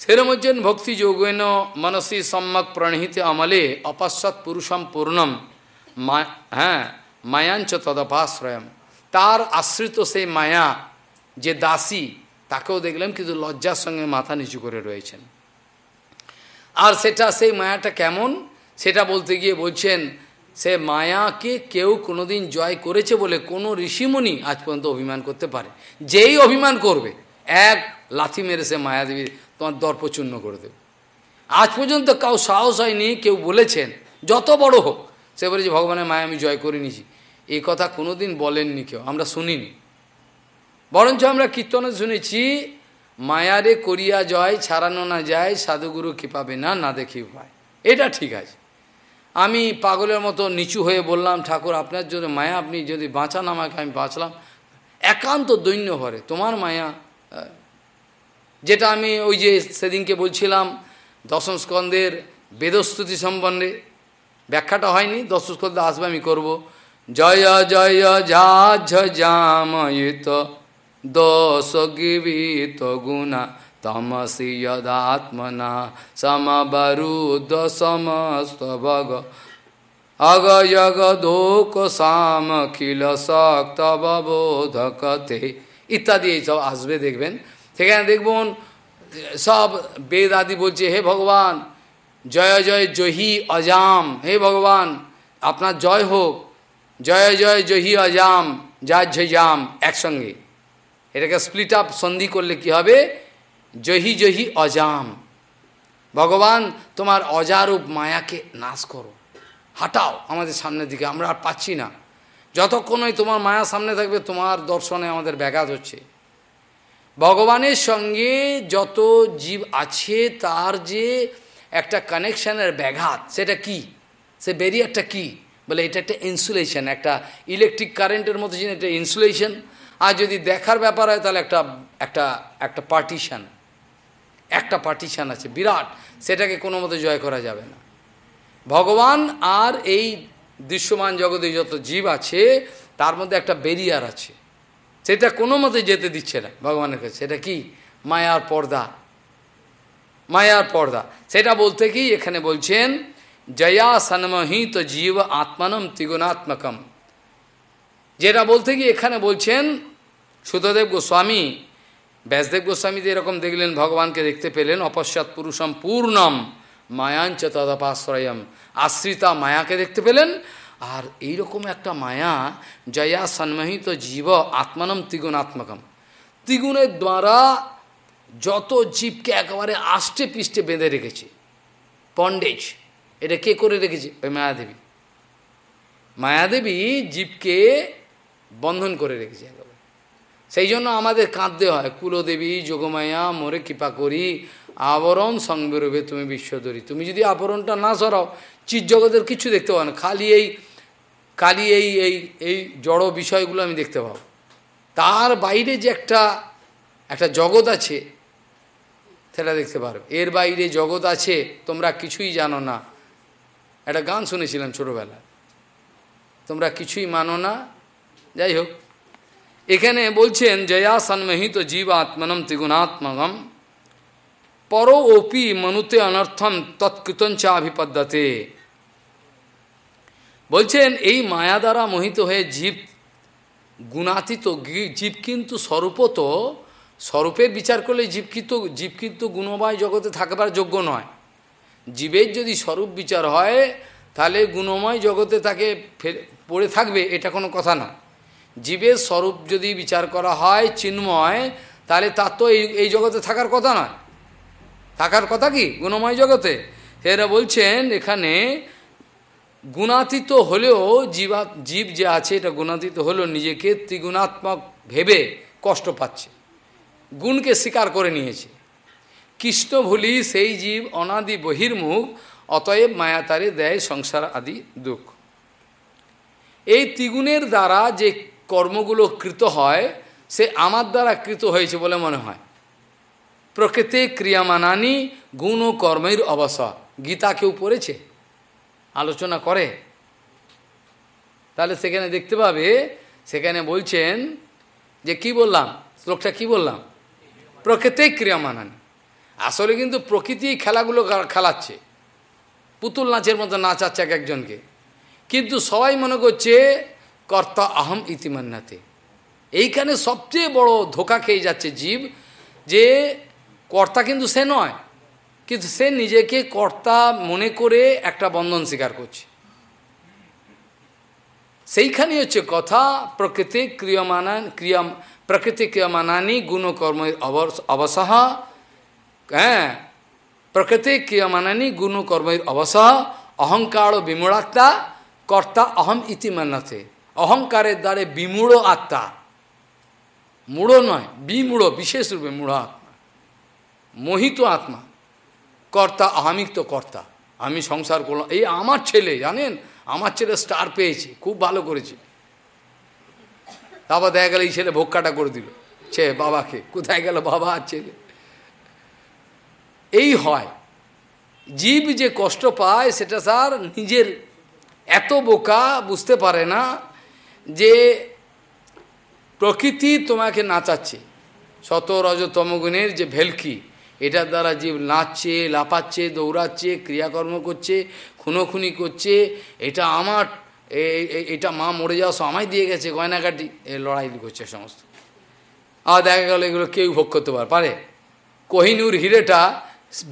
সেরম হচ্ছেন ভক্তি যোগেন মনসী সম্যক প্রণহিত আমলে অপশ্বৎ পুরুষম পূর্ণম হ্যাঁ মায়াঞ্চ তদপাশ্রয়ম। তার আশ্রিত সেই মায়া যে দাসী তাকেও দেখলাম কিন্তু লজ্জার সঙ্গে মাথা নিচু করে রয়েছেন। আর সেটা সেই মায়াটা কেমন? সেটা বলতে গিয়ে বলছেন, সে মায়াকে কেউ কোনোদিন জয় করেছে বলে কোনো ঋষিমণি আজ পর্যন্ত অভিমান করতে পারে। যেই অভিমান করবে, এক লাথি মেরে সে মায়াদেবী তোমার দর্পচূর্ণ করে দেবে। আজ পর্যন্ত কাউ সাহস হয়নি, কেউ বলেছেন, যত বড় হোক, সে বলেছে, ভগবানের মায়া আমি জয় করে নিছি এই কথা কোনোদিন বলেননি কেউ, আমরা শুনিনি। বরঞ্চ আমরা কীর্তনে শুনেছি, মায়ারে করিয়া জয়, ছাড়ানো না যায়, সাধুগুরু কি পাবে না না দেখি উপায়। এটা ঠিক আছে। আমি পাগলের মতো নিচু হয়ে বললাম, ঠাকুর, আপনার জন্য মায়া, আপনি যদি বাঁচান আমাকে, আমি বাঁচলাম। একান্ত দৈন্য ভরে, তোমার মায়া যেটা আমি ওই যে সেদিনকে বলছিলাম, দশম স্কন্ধের বেদস্তুতি সম্বন্ধে, ব্যাখ্যাটা হয়নি, দশম স্কন্ধে আসবে, আমি করব। জয় জয় ঝাঝ জাময়িত দোষ গিবিত গুণা তমসি যদাত্মনা সমবরুদ্ধ সমস্ত ভগ অগয়গ দোক সাম খিল শক্ত বোধকতে ইত্যাদি এইসব আসবে, দেখবেন। সেখানে দেখবেন, সব বেদ আদি বলছে, হে ভগবান, জয় জয়, জহি, অজাম। হে ভগবান, আপনার জয় হোক। জয় জয়, জহি, অজাম যা ঝাম, একসঙ্গে। এটাকে স্প্লিট আপ সন্ধি করলে কি হবে? জহি জহি অজাম। ভগবান, তোমার অজারূপ মায়াকে নাশ করো। হাটাও আমাদের সামনের দিকে, আমরা আর পাচ্ছি না। যতক্ষণই তোমার মায়া সামনে থাকবে, তোমার দর্শনে আমাদের ব্যাঘাত হচ্ছে। ভগবানের সঙ্গে যত জীব আছে, তার যে একটা কানেকশানের ব্যাঘাত, সেটা কি? সে ব্যারিয়ারটা কি? বলে এটা একটা ইনসুলেশন একটা ইলেকট্রিক কারেন্টের মতো জিনিস এটা ইনসুলেশন আর যদি দেখার ব্যাপার হয়, তাহলে একটা একটা একটা পার্টিশান একটা পার্টিশান আছে, বিরাট। সেটাকে কোনো মতো জয় করা যাবে না। ভগবান আর এই দৃশ্যমান জগতে যত জীব আছে, তার মধ্যে একটা বেরিয়ার আছে। সেটা কোনো মতে যেতে দিচ্ছে না ভগবানের কাছে। সেটা কি? মায়ার পর্দা। মায়ার পর্দা। সেটা বলতে কি? এখানে বলছেন, জয়া সন্মহিত জীব আত্মানম ত্রিগুণাত্মকম। যেটা বলতে কি? এখানে বলছেন সুতদেব গোস্বামী, ব্যাসদেব গোস্বামী এরকম দেখলেন, ভগবানকে দেখতে পেলেন, অপশ্চাৎ পুরুষম পূর্ণম মায়াঞ্চ তদপাশ্রয়ম, আশ্রিতা মায়াকে দেখতে পেলেন। আর এইরকম একটা মায়া জয়া সন্মহিত জীব আত্মানম ত্রিগুণাত্মকম। ত্রিগুণের দ্বারা যত জীবকে একেবারে আষ্টে পৃষ্ঠে বেঁধে রেখেছে পন্ডেজ এটা কে করে রেখেছে? ওই মায়াদেবী। মায়াদেবী জীবকে বন্ধন করে রেখেছে। সেই জন্য আমাদের কাঁদতে হয়, কুলদেবী যোগমায়া, মোরে কৃপা করি, আবরণ সংবেরবে তুমি বিশ্বধরী তুমি যদি আবরণটা না সরাও চিৎ জগতের কিছু দেখতে পাও না। খালি এই খালি এই এই এই জড় বিষয়গুলো আমি দেখতে পাবো। তার বাইরে যে একটা একটা জগৎ আছে, সেটা দেখতে পারবে এর বাইরে জগৎ আছে, তোমরা কিছুই জানো না। একটা গান শুনেছিলাম ছোটোবেলায়। তোমরা কিছুই মানো না। যাই হোক এখানে বলছেন, জয়া সন্মহিত জীবাত্মনম ত্রিগুণাত্মগম পর ওপি মনুতে অনর্থম তৎকৃতঞ্চাভিপদ্যতে বলছেন, এই মায়া দ্বারা মোহিত হয়ে জীব গুণাতীত জীব কিন্তু স্বরূপত, স্বরূপের বিচার করলে জীব কিন্তু জীব কিন্তু গুণময় জগতে থাকবার যোগ্য নয়। জীবের যদি স্বরূপ বিচার হয়, তাহলে গুণময় জগতে তাকে পড়ে থাকবে, এটা কোনো কথা না। জীবের স্বরূপ যদি বিচার করা হয় চিন্ময়, তাহলে তার তো এই এই জগতে থাকার কথা নয়। থাকার কথা কি? গুণময় জগতে। এরা বলছেন, এখানে গুণাতীত হলেও জীবা, জীব যে আছে, এটা গুণাতীত হলেও নিজেকে ত্রিগুণাত্মক ভেবে কষ্ট পাচ্ছে। গুণকে স্বীকার করে নিয়েছে। কৃষ্ণ ভুলি সেই জীব অনাদি বহির্মুখ, অতএব মায়াতারে দেয় সংসার আদি দুঃখ। এই ত্রিগুণের দ্বারা যে কর্মগুলো কৃত হয়, সে আমার দ্বারা কৃত হয়েছে বলে মনে হয়। প্রকৃতি ক্রিয়ামানানি গুণ ও কর্মের অবসর। গীতা কেউ পড়েছে? আলোচনা করে। তাহলে সেখানে দেখতে পাবে, সেখানে বলছেন যে কি বললাম? শ্লোকটা কি বললাম? প্রকৃতি ক্রিয়ামানানি। আসলে কিন্তু প্রকৃতি খেলাগুলো খেলাচ্ছে। পুতুল নাচের মতো নাচাচ্ছে এক একজনকে। কিন্তু সবাই মনে করছে কর্তা আহম ইতিমান্নাতে। এইখানে সবচেয়ে বড় ধোকা খেয়ে যাচ্ছে জীব যে কর্তা কিন্তু সে নয়, কিন্তু সে নিজেকে কর্তা মনে করে একটা বন্ধন স্বীকার করছে। সেইখানে হচ্ছে কথা, প্রকৃতি ক্রিয়মানা, ক্রিয়া, প্রকৃতি ক্রিয়মানানি গুণকর্ম অবসহ হ্যাঁ প্রকৃতি ক্রিয়মানানি গুণকর্মের অবসহ, অহংকার ও কর্তা অহম ইতি মান্নাতে অহংকারের দ্বারে বিমূঢ় আত্মা। মূঢ় নয়, বিমূঢ়, বিশেষ রূপে মূঢ় আত্মা। মোহিত আত্মা, কর্তা আহামিক তো কর্তা। আমি সংসার করলাম। এই আমার ছেলে, জানেন? আমার ছেলে স্টার পেয়েছে, খুব ভালো করেছে। তারপর দেখা গেল এই ছেলে ভোক্কাটা করে দিল। ছে, বাবাকে। কোথায় গেল বাবা আর ছেলে? এই হয়। জীব যে কষ্ট পায়, সেটা স্যার নিজের এত বোকা বুঝতে পারে না। যে প্রকৃতি তোমাকে নাচাচ্ছে, শত রজতমগুণের যে ভেলকি এটার দ্বারা জীব নাচছে লাপাচ্ছে দৌড়াচ্ছে, ক্রিয়াকর্ম করছে, খুনোখুনি করছে, এটা আমার এটা মা মরে যাওয়া আমায় দিয়ে গেছে গয়নাকাটি এ, লড়াই করছে সমস্ত। আর দেখা গেল এগুলো কেউ ভোগ করতে পারে কোহিনুর হিরেটা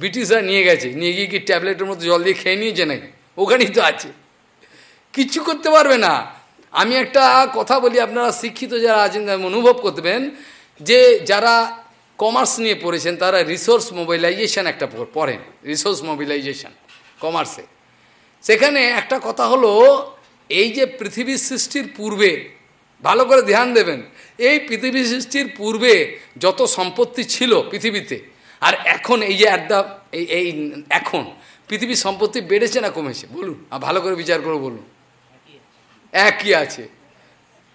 ব্রিটিশরা নিয়ে গেছে, নিয়ে গিয়ে কি ট্যাবলেটের মতো জল দিয়ে খেয়ে নিয়েছে নাকি? ওখানেই তো আছে। কিচ্ছু করতে পারবে না। আমি একটা কথা বলি, আপনারা শিক্ষিত যারা আছেন অনুভব করবেন যে যারা কমার্স নিয়ে পড়েছেন, তারা রিসোর্স মোবিলাইজেশন একটা পড়েন রিসোর্স মোবিলাইজেশন কমার্সে সেখানে একটা কথা হলো, এই যে পৃথিবীর সৃষ্টির পূর্বে, ভালো করে ধ্যান দেবেন, এই পৃথিবী সৃষ্টির পূর্বে যত সম্পত্তি ছিল পৃথিবীতে, আর এখন এই যে অ্যাট দ্য এই, এখন পৃথিবীর সম্পত্তি বেড়েছে না কমেছে? বলুন, আর ভালো করে বিচার করে বলুন। একই আছে।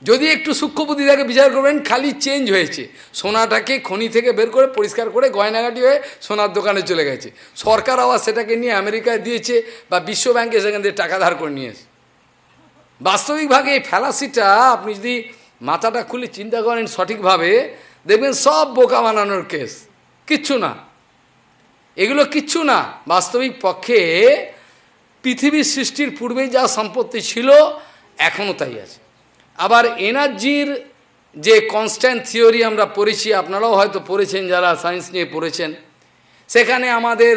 যদি একটু সূক্ষ্মবুদ্ধি থাকে বিচার করবেন, খালি চেঞ্জ হয়েছে। সোনাটাকে খনি থেকে বের করে পরিষ্কার করে গয়নাগাটি হয়ে সোনার দোকানে চলে গেছে। সরকার আবার সেটাকে নিয়ে আমেরিকায় দিয়েছে বা বিশ্ব ব্যাংকে সেখান থেকে টাকা ধার করে নিয়েছে বাস্তবিকভাবে এই ফ্যালাসিটা আপনি যদি মাথাটা খুলে চিন্তা করেন সঠিকভাবে, দেখবেন সব বোকা বানানোর কেস। কিচ্ছু না। এগুলো কিচ্ছু না। বাস্তবিক পক্ষে পৃথিবীর সৃষ্টির পূর্বে যা সম্পত্তি ছিল এখনও তাই আছে। আবার এনার্জির যে কনস্ট্যান্ট থিওরি আমরা পড়েছি, আপনারাও হয়তো পড়েছেন যারা সায়েন্স নিয়ে পড়েছেন, সেখানে আমাদের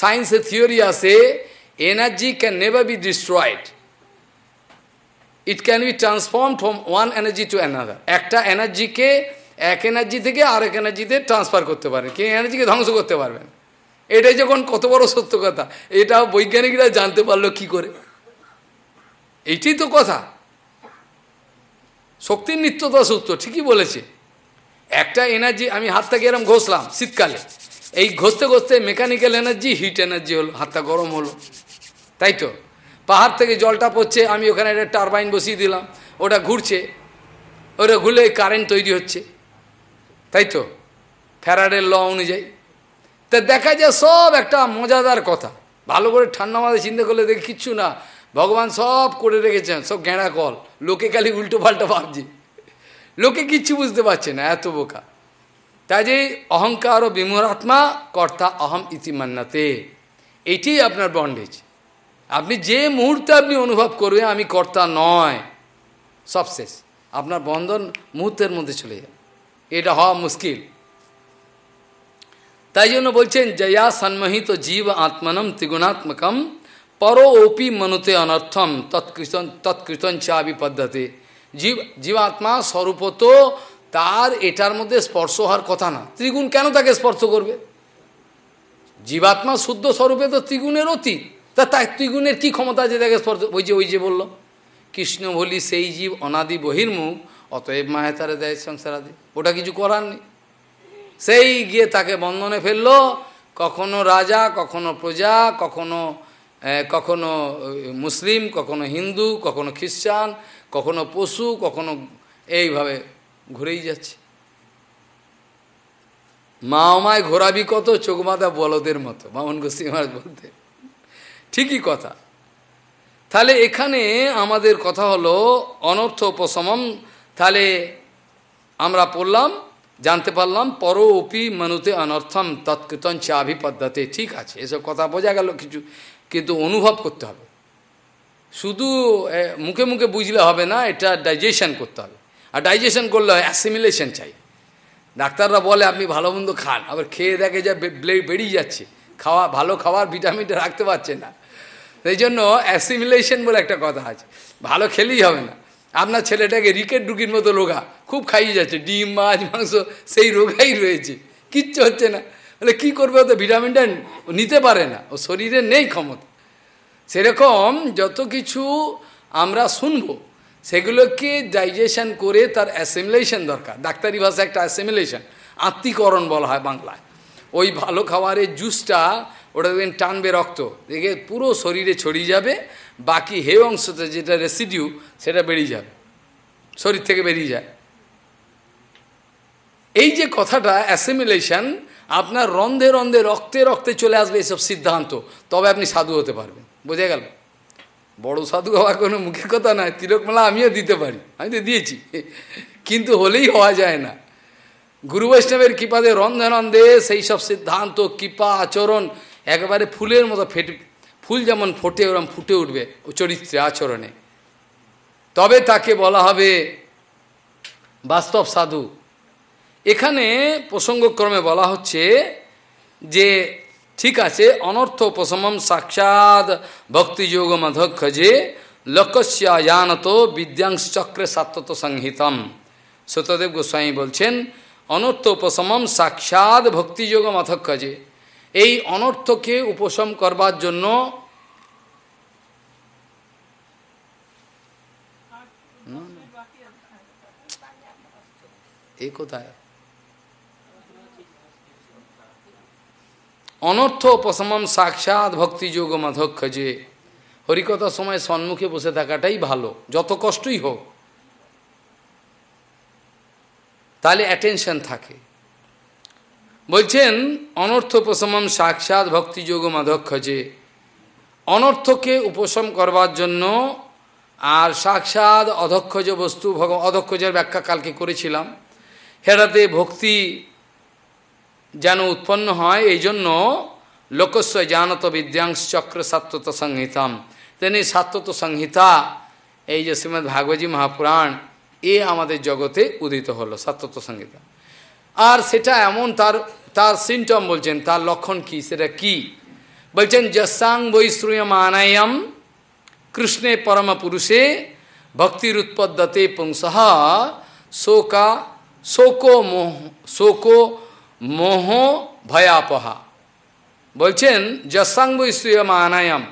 সায়েন্সের থিওরি আছে energy can never be destroyed it can be transform from one energy to another একটা এনার্জিকে এক এনার্জি থেকে আরেক এনার্জিতে ট্রান্সফার করতে পারেন কে এনার্জিকে ধ্বংস করতে পারবেন এটাই যখন কত বড় সত্য কথা, এটা বৈজ্ঞানিকরা জানতে পারল কি করে? এইটাই তো কথা। শক্তির নিত্যতা সত্য ঠিকই বলেছে। একটা এনার্জি আমি হাতটাকে এরম ঘষলাম? শীতকালে। এই ঘষতে ঘষতে মেকানিক্যাল এনার্জি হিট এনার্জি হলো, হাতটা গরম হলো। তাই তো? পাহাড় থেকে জলটা পড়ছে, আমি ওখানে একটা টারবাইন বসিয়ে দিলাম, ওটা ঘুরছে, ওটা ঘুরলে কারেন্ট তৈরি হচ্ছে। তাই তো? ফ্যারাডের ল অনুযায়ী। তা দেখা যায় সব একটা মজাদার কথা। ভালো করে ঠান্ডা মাথায় চিন্তা করলে দেখি কিচ্ছু না। ভগবান সব করে রেখেছেন, সব গেঁড়া কল। লোকে খালি উল্টো পাল্টা ভাবছে। লোকে কিচ্ছু বুঝতে পারছে না, এত বোকা। তাই যে অহংকার ও বিমূঢ়াত্মা কর্তা অহম ইতি মান্নাতে। এটি আপনার বন্ডেজ আপনি যে মুহূর্তে আপনি অনুভব করবেন, আমি কর্তা নয়। সব শেষ। আপনার বন্ধন মুহূর্তের মধ্যে চলে যাবে এটা হওয়া মুশকিল। তাই জন্য বলছেন, জয়া সন্মোহিত জীব আত্মনম ত্রিগুণাত্মকম পরো ওপি মনুতে অনর্থম তৎকৃতন তৎকৃতন চাবি পদ্ধতি জীব জীবাত্মা স্বরূপ তো তার এটার মধ্যে স্পর্শ হওয়ার কথা না। ত্রিগুণ কেন তাকে স্পর্শ করবে? জীবাত্মা শুদ্ধ স্বরূপে তো ত্রিগুণের অতীত। তা, তাই ত্রিগুণের কি ক্ষমতা আছে তাকে স্পর্শ? ওই যে ওই যে বলল, কৃষ্ণ বলি, সেই জীব অনাদি বহির্মুখ, অতএব মায়ে তারে দেয় সংসারাদি। ওটা কিছু করার নেই। সেই গিয়ে তাকে বন্ধনে ফেলল, কখনো রাজা, কখনো প্রজা, কখনো কখনো মুসলিম, কখনো হিন্দু, কখনো খ্রিস্টান, কখনো পশু, কখনো এইভাবে ঘুরেই যাচ্ছে। মা আমায় ঘোরাবি কত চোখমাথা বলদের মতো মামন গোস্বী মহারাজ বলতে ঠিকই কথা। তাহলে এখানে আমাদের কথা হলো, অনর্থ উপশমম, তাহলে আমরা পড়লাম, জানতে পারলাম, পর অপি মনুতে অনর্থম তৎকৃতন চাভি পদ্ধতি ঠিক আছে, এসব কথা বোঝা গেল কিছু। কিন্তু অনুভব করতে হবে। শুধু মুখে মুখে বুঝলে হবে না, এটা ডাইজেশন করতে হবে। আর ডাইজেশন করলে হয় অ্যাসিমিলেশন চাই। ডাক্তাররা বলে, আপনি ভালো মন্দ খান। আবার খেয়ে দেখে যা বেরিয়ে যাচ্ছে। খাওয়া, ভালো খাওয়ার ভিটামিনটা রাখতে পারছে না। সেই জন্য অ্যাসিমিলেশন বলে একটা কথা আছে। ভালো খেলেই হবে না। আপনার ছেলেটাকে রিকেট ডুকির মতো রোগা। খুব খাইয়ে যাচ্ছে। ডিম, মাছ, মাংস, সেই রোগাই রয়েছে। কিচ্ছু হচ্ছে না। তাহলে কী করবে ও তো ভিটামিনটা নিতে পারে না। ও শরীরে নেই ক্ষমতা। সেরকম যত কিছু আমরা শুনব, সেগুলোকে ডাইজেশন করে তার অ্যাসিমিলেশন দরকার। ডাক্তারি ভাষা একটা অ্যাসিমিলেশন আত্মীকরণ বলা হয় বাংলায়। ওই ভালো খাবারের জুসটা ওটা দেখবেন টানবে রক্ত, দেখে পুরো শরীরে ছড়িয়ে যাবে, বাকি হে অংশতে যেটা রেসিডিউ সেটা বেরিয়ে যাবে। শরীর থেকে বেরিয়ে যায়। এই যে কথাটা অ্যাসিমিলেশন আপনার রন্ধে রন্ধে, রক্তে রক্তে চলে আসবে এসব সিদ্ধান্ত। তবে আপনি সাধু হতে পারবেন। বোঝা গেল? বড় সাধু হওয়া কোনো মুখের কথা নয় তিলকমালা আমিও দিতে পারি। আমি তো দিয়েছি। কিন্তু হলেই হওয়া যায় না। গুরু বৈষ্ণবের কৃপাতে রন্ধে রন্ধে সেই সব সিদ্ধান্ত, কৃপা, আচরণ একেবারে ফুলের মতো ফেটে, ফুল যেমন ফোটে, ওরম ফুটে উঠবে ও চরিত্রে, আচরণে। তবে তাকে বলা হবে বাস্তব সাধু। এখানে প্রসঙ্গক্রমে বলা হচ্ছে যে ঠিক আছে অনর্থ উপশমম সাক্ষাৎ ভক্তিযোগ মধক্ষজে লক্ষ্যায়ানত বিদ্যাংশ চক্রে সাত্বত সংহিতম। সত্যদেব গোস্বামী বলছেন অনর্থ উপশমম সাক্ষাৎ ভক্তিযোগ মথক্ষজে এই অনর্থকে উপশম করবার জন্য কোথায়? অনর্থ উপশমম সাক্ষাৎ ভক্তিযোগ মাধক্ষ যে হরিকথার সময় সম্মুখে বসে থাকাটাই ভালো, যত কষ্টই হোক। তাহলে অ্যাটেনশন থাকে। বলছেন, অনর্থ উপশমম সাক্ষাৎ ভক্তিযোগ মাধক্ষ যে অনর্থকে উপশম করবার জন্য আর সাক্ষাৎ অধক্ষজ বস্তু ভগ অধক্ষজের ব্যাখ্যা কালকে করেছিলাম। হেরাতে ভক্তি যেন উৎপন্ন হয়, এই জন্য লোকস্ব জানত বিদ্যাংশ চক্র সাত্বত সংহিতাম। তেমনি সাত্বত সংহিতা, এই যে শ্রীমৎ ভাগবতী মহাপুরাণ, এ আমাদের জগতে উদিত হলো সাত্বত সংহিতা। আর সেটা এমন তার তার সিমটম বলছেন, তার লক্ষণ কি, সেটা কি? বলছেন, যসাং বৈশ্রুয়মানায়াম কৃষ্ণে পরম পুরুষে ভক্তির উৎপদ্যতে পুংসহ শোকা, শোকো মোহ, শোকো মোহ ভয়াপহা। বলছেন, যসাঙ্গ মানায়াম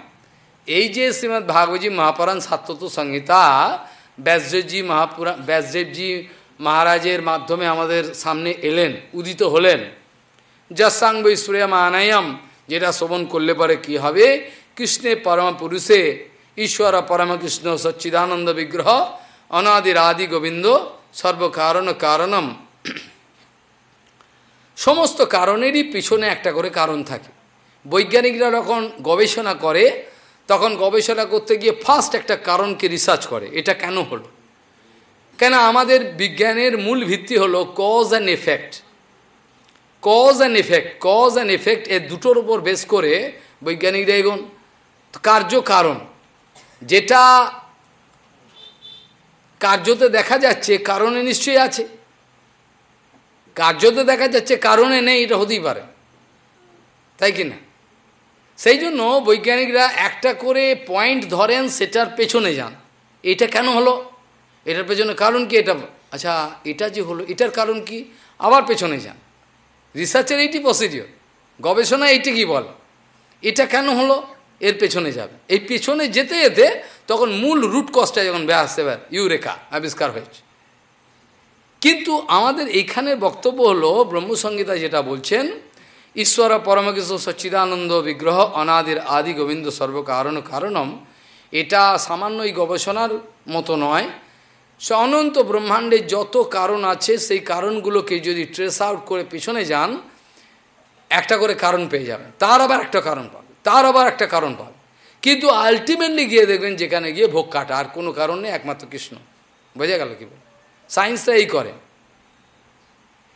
এই যে শ্রীমৎ ভাগবতী মহাপুরাণ সাত্যত সংহিতা, ব্যাসদেবজি মহাপুরা, ব্যাসদেবজি মহারাজের মাধ্যমে আমাদের সামনে এলেন, উদিত হলেন। যসাঙ্গ মানায়াম যেটা শ্রবণ করলে পরে কি হবে? কৃষ্ণে পরম পুরুষে ঈশ্বর পরমকৃষ্ণ সচ্চিদানন্দ বিগ্রহ অনাদির আদি গোবিন্দ সর্বকারণ কারণম। সমস্ত কারণেরই পিছনে একটা করে কারণ থাকে। বৈজ্ঞানিকরা যখন গবেষণা করে, তখন গবেষণা করতে গিয়ে ফার্স্ট একটা কারণকে রিসার্চ করে, এটা কেন হলো? কেন আমাদের বিজ্ঞানের মূল ভিত্তি হলো cause and effect cause and effect cause and effect এর দুটোর উপর বেস করে বৈজ্ঞানিকরা এগোন। কার্য কারণ, যেটা কার্যতে দেখা যাচ্ছে, কারণে নিশ্চয়ই আছে। কার্যতে দেখা যাচ্ছে কারণে নেই, এটা হতেই পারে। তাই কি না? সেই জন্য বৈজ্ঞানিকরা একটা করে পয়েন্ট ধরেন, সেটার পেছনে যান। এটা কেন হলো? এটার পেছনে কারণ কি? এটা আচ্ছা এটা যে হলো, এটার কারণ কি? আবার পেছনে যান। রিসার্চের এইটি প্রসিডিওর। গবেষণা এইটি কি বল? এটা কেন হলো? এর পেছনে যাবে। এই পেছনে যেতে যেতে তখন মূল রুট কস্টটা যখন আসতে পারে, ইউরেকা আবিষ্কার হয়েছে। কিন্তু আমাদের এইখানের বক্তব্য হলো ব্রহ্মসংগীতা যেটা বলছেন, ঈশ্বর পরমকৃষ্ণ সচ্চিদানন্দ বিগ্রহ অনাদির আদি গোবিন্দ সর্বকারণ কারণম। এটা সামান্য এই গবেষণার মতো নয়। সে অনন্ত ব্রহ্মাণ্ডের যত কারণ আছে, সেই কারণগুলোকে যদি ট্রেস আউট করে পিছনে যান, একটা করে কারণ পেয়ে যাবেন। তার আবার একটা কারণ পাবে, তার আবার একটা কারণ পাবে। কিন্তু আলটিমেটলি গিয়ে দেখবেন, যেখানে গিয়ে ভোগ কাটা, আর কোনো কারণ নেই, একমাত্র কৃষ্ণ। বোঝা গেল কি বল সায়েন্সটা এই করে।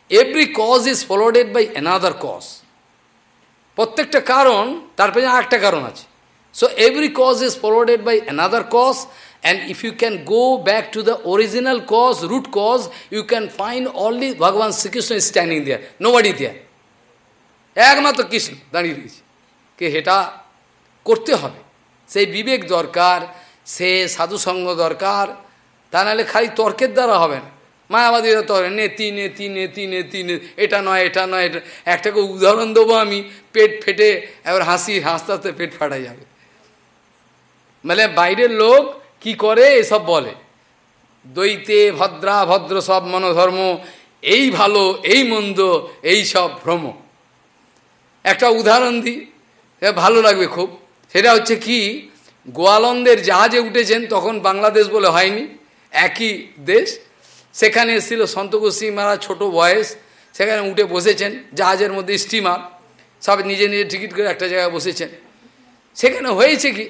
Every cause is followed by another cause প্রত্যেকটা কারণ, তার পেছনে একটা কারণ আছে। So every cause is followed by another cause and if you can go back to the original cause root cause you can find only ভগবান Shrikrishna standing there nobody there একমাত্র কৃষ্ণ দাঁড়িয়ে রয়েছে। কে সেটা করতে হবে। সেই বিবেক দরকার, সে সাধুসঙ্গ দরকার তা নাহলে খালি তর্কের দ্বারা হবে না। মায়াবাদীরা তর্ক নেতি নেতি নেতি নেতি এটা নয় এটা নয়, এটা একটাকে উদাহরণ দেবো আমি, পেট ফেটে এবার হাসি, হাসতে হাসতে পেট ফাটা যাবে। মানে বাইরের লোক কি করে, এসব বলে। দ্বৈতে ভদ্রা, ভদ্র সব মনোধর্ম, এই ভালো, এই মন্দ, এই সব ভ্রম। একটা উদাহরণ দিই ভালো লাগবে খুব। সেটা হচ্ছে কি, গোয়ালন্দের জাহাজে উঠেছেন, তখন বাংলাদেশ বলে হয়নি। একই দেশ। সেখানে এসেছিল সন্তকোষী মারা ছোট বয়স। সেখানে উঠে বসেছেন, জাহাজের মধ্যে স্টিমার সব নিজে নিজে টিকিট করে একটা জায়গায় বসেছেন। সেখানে হয়েছে কি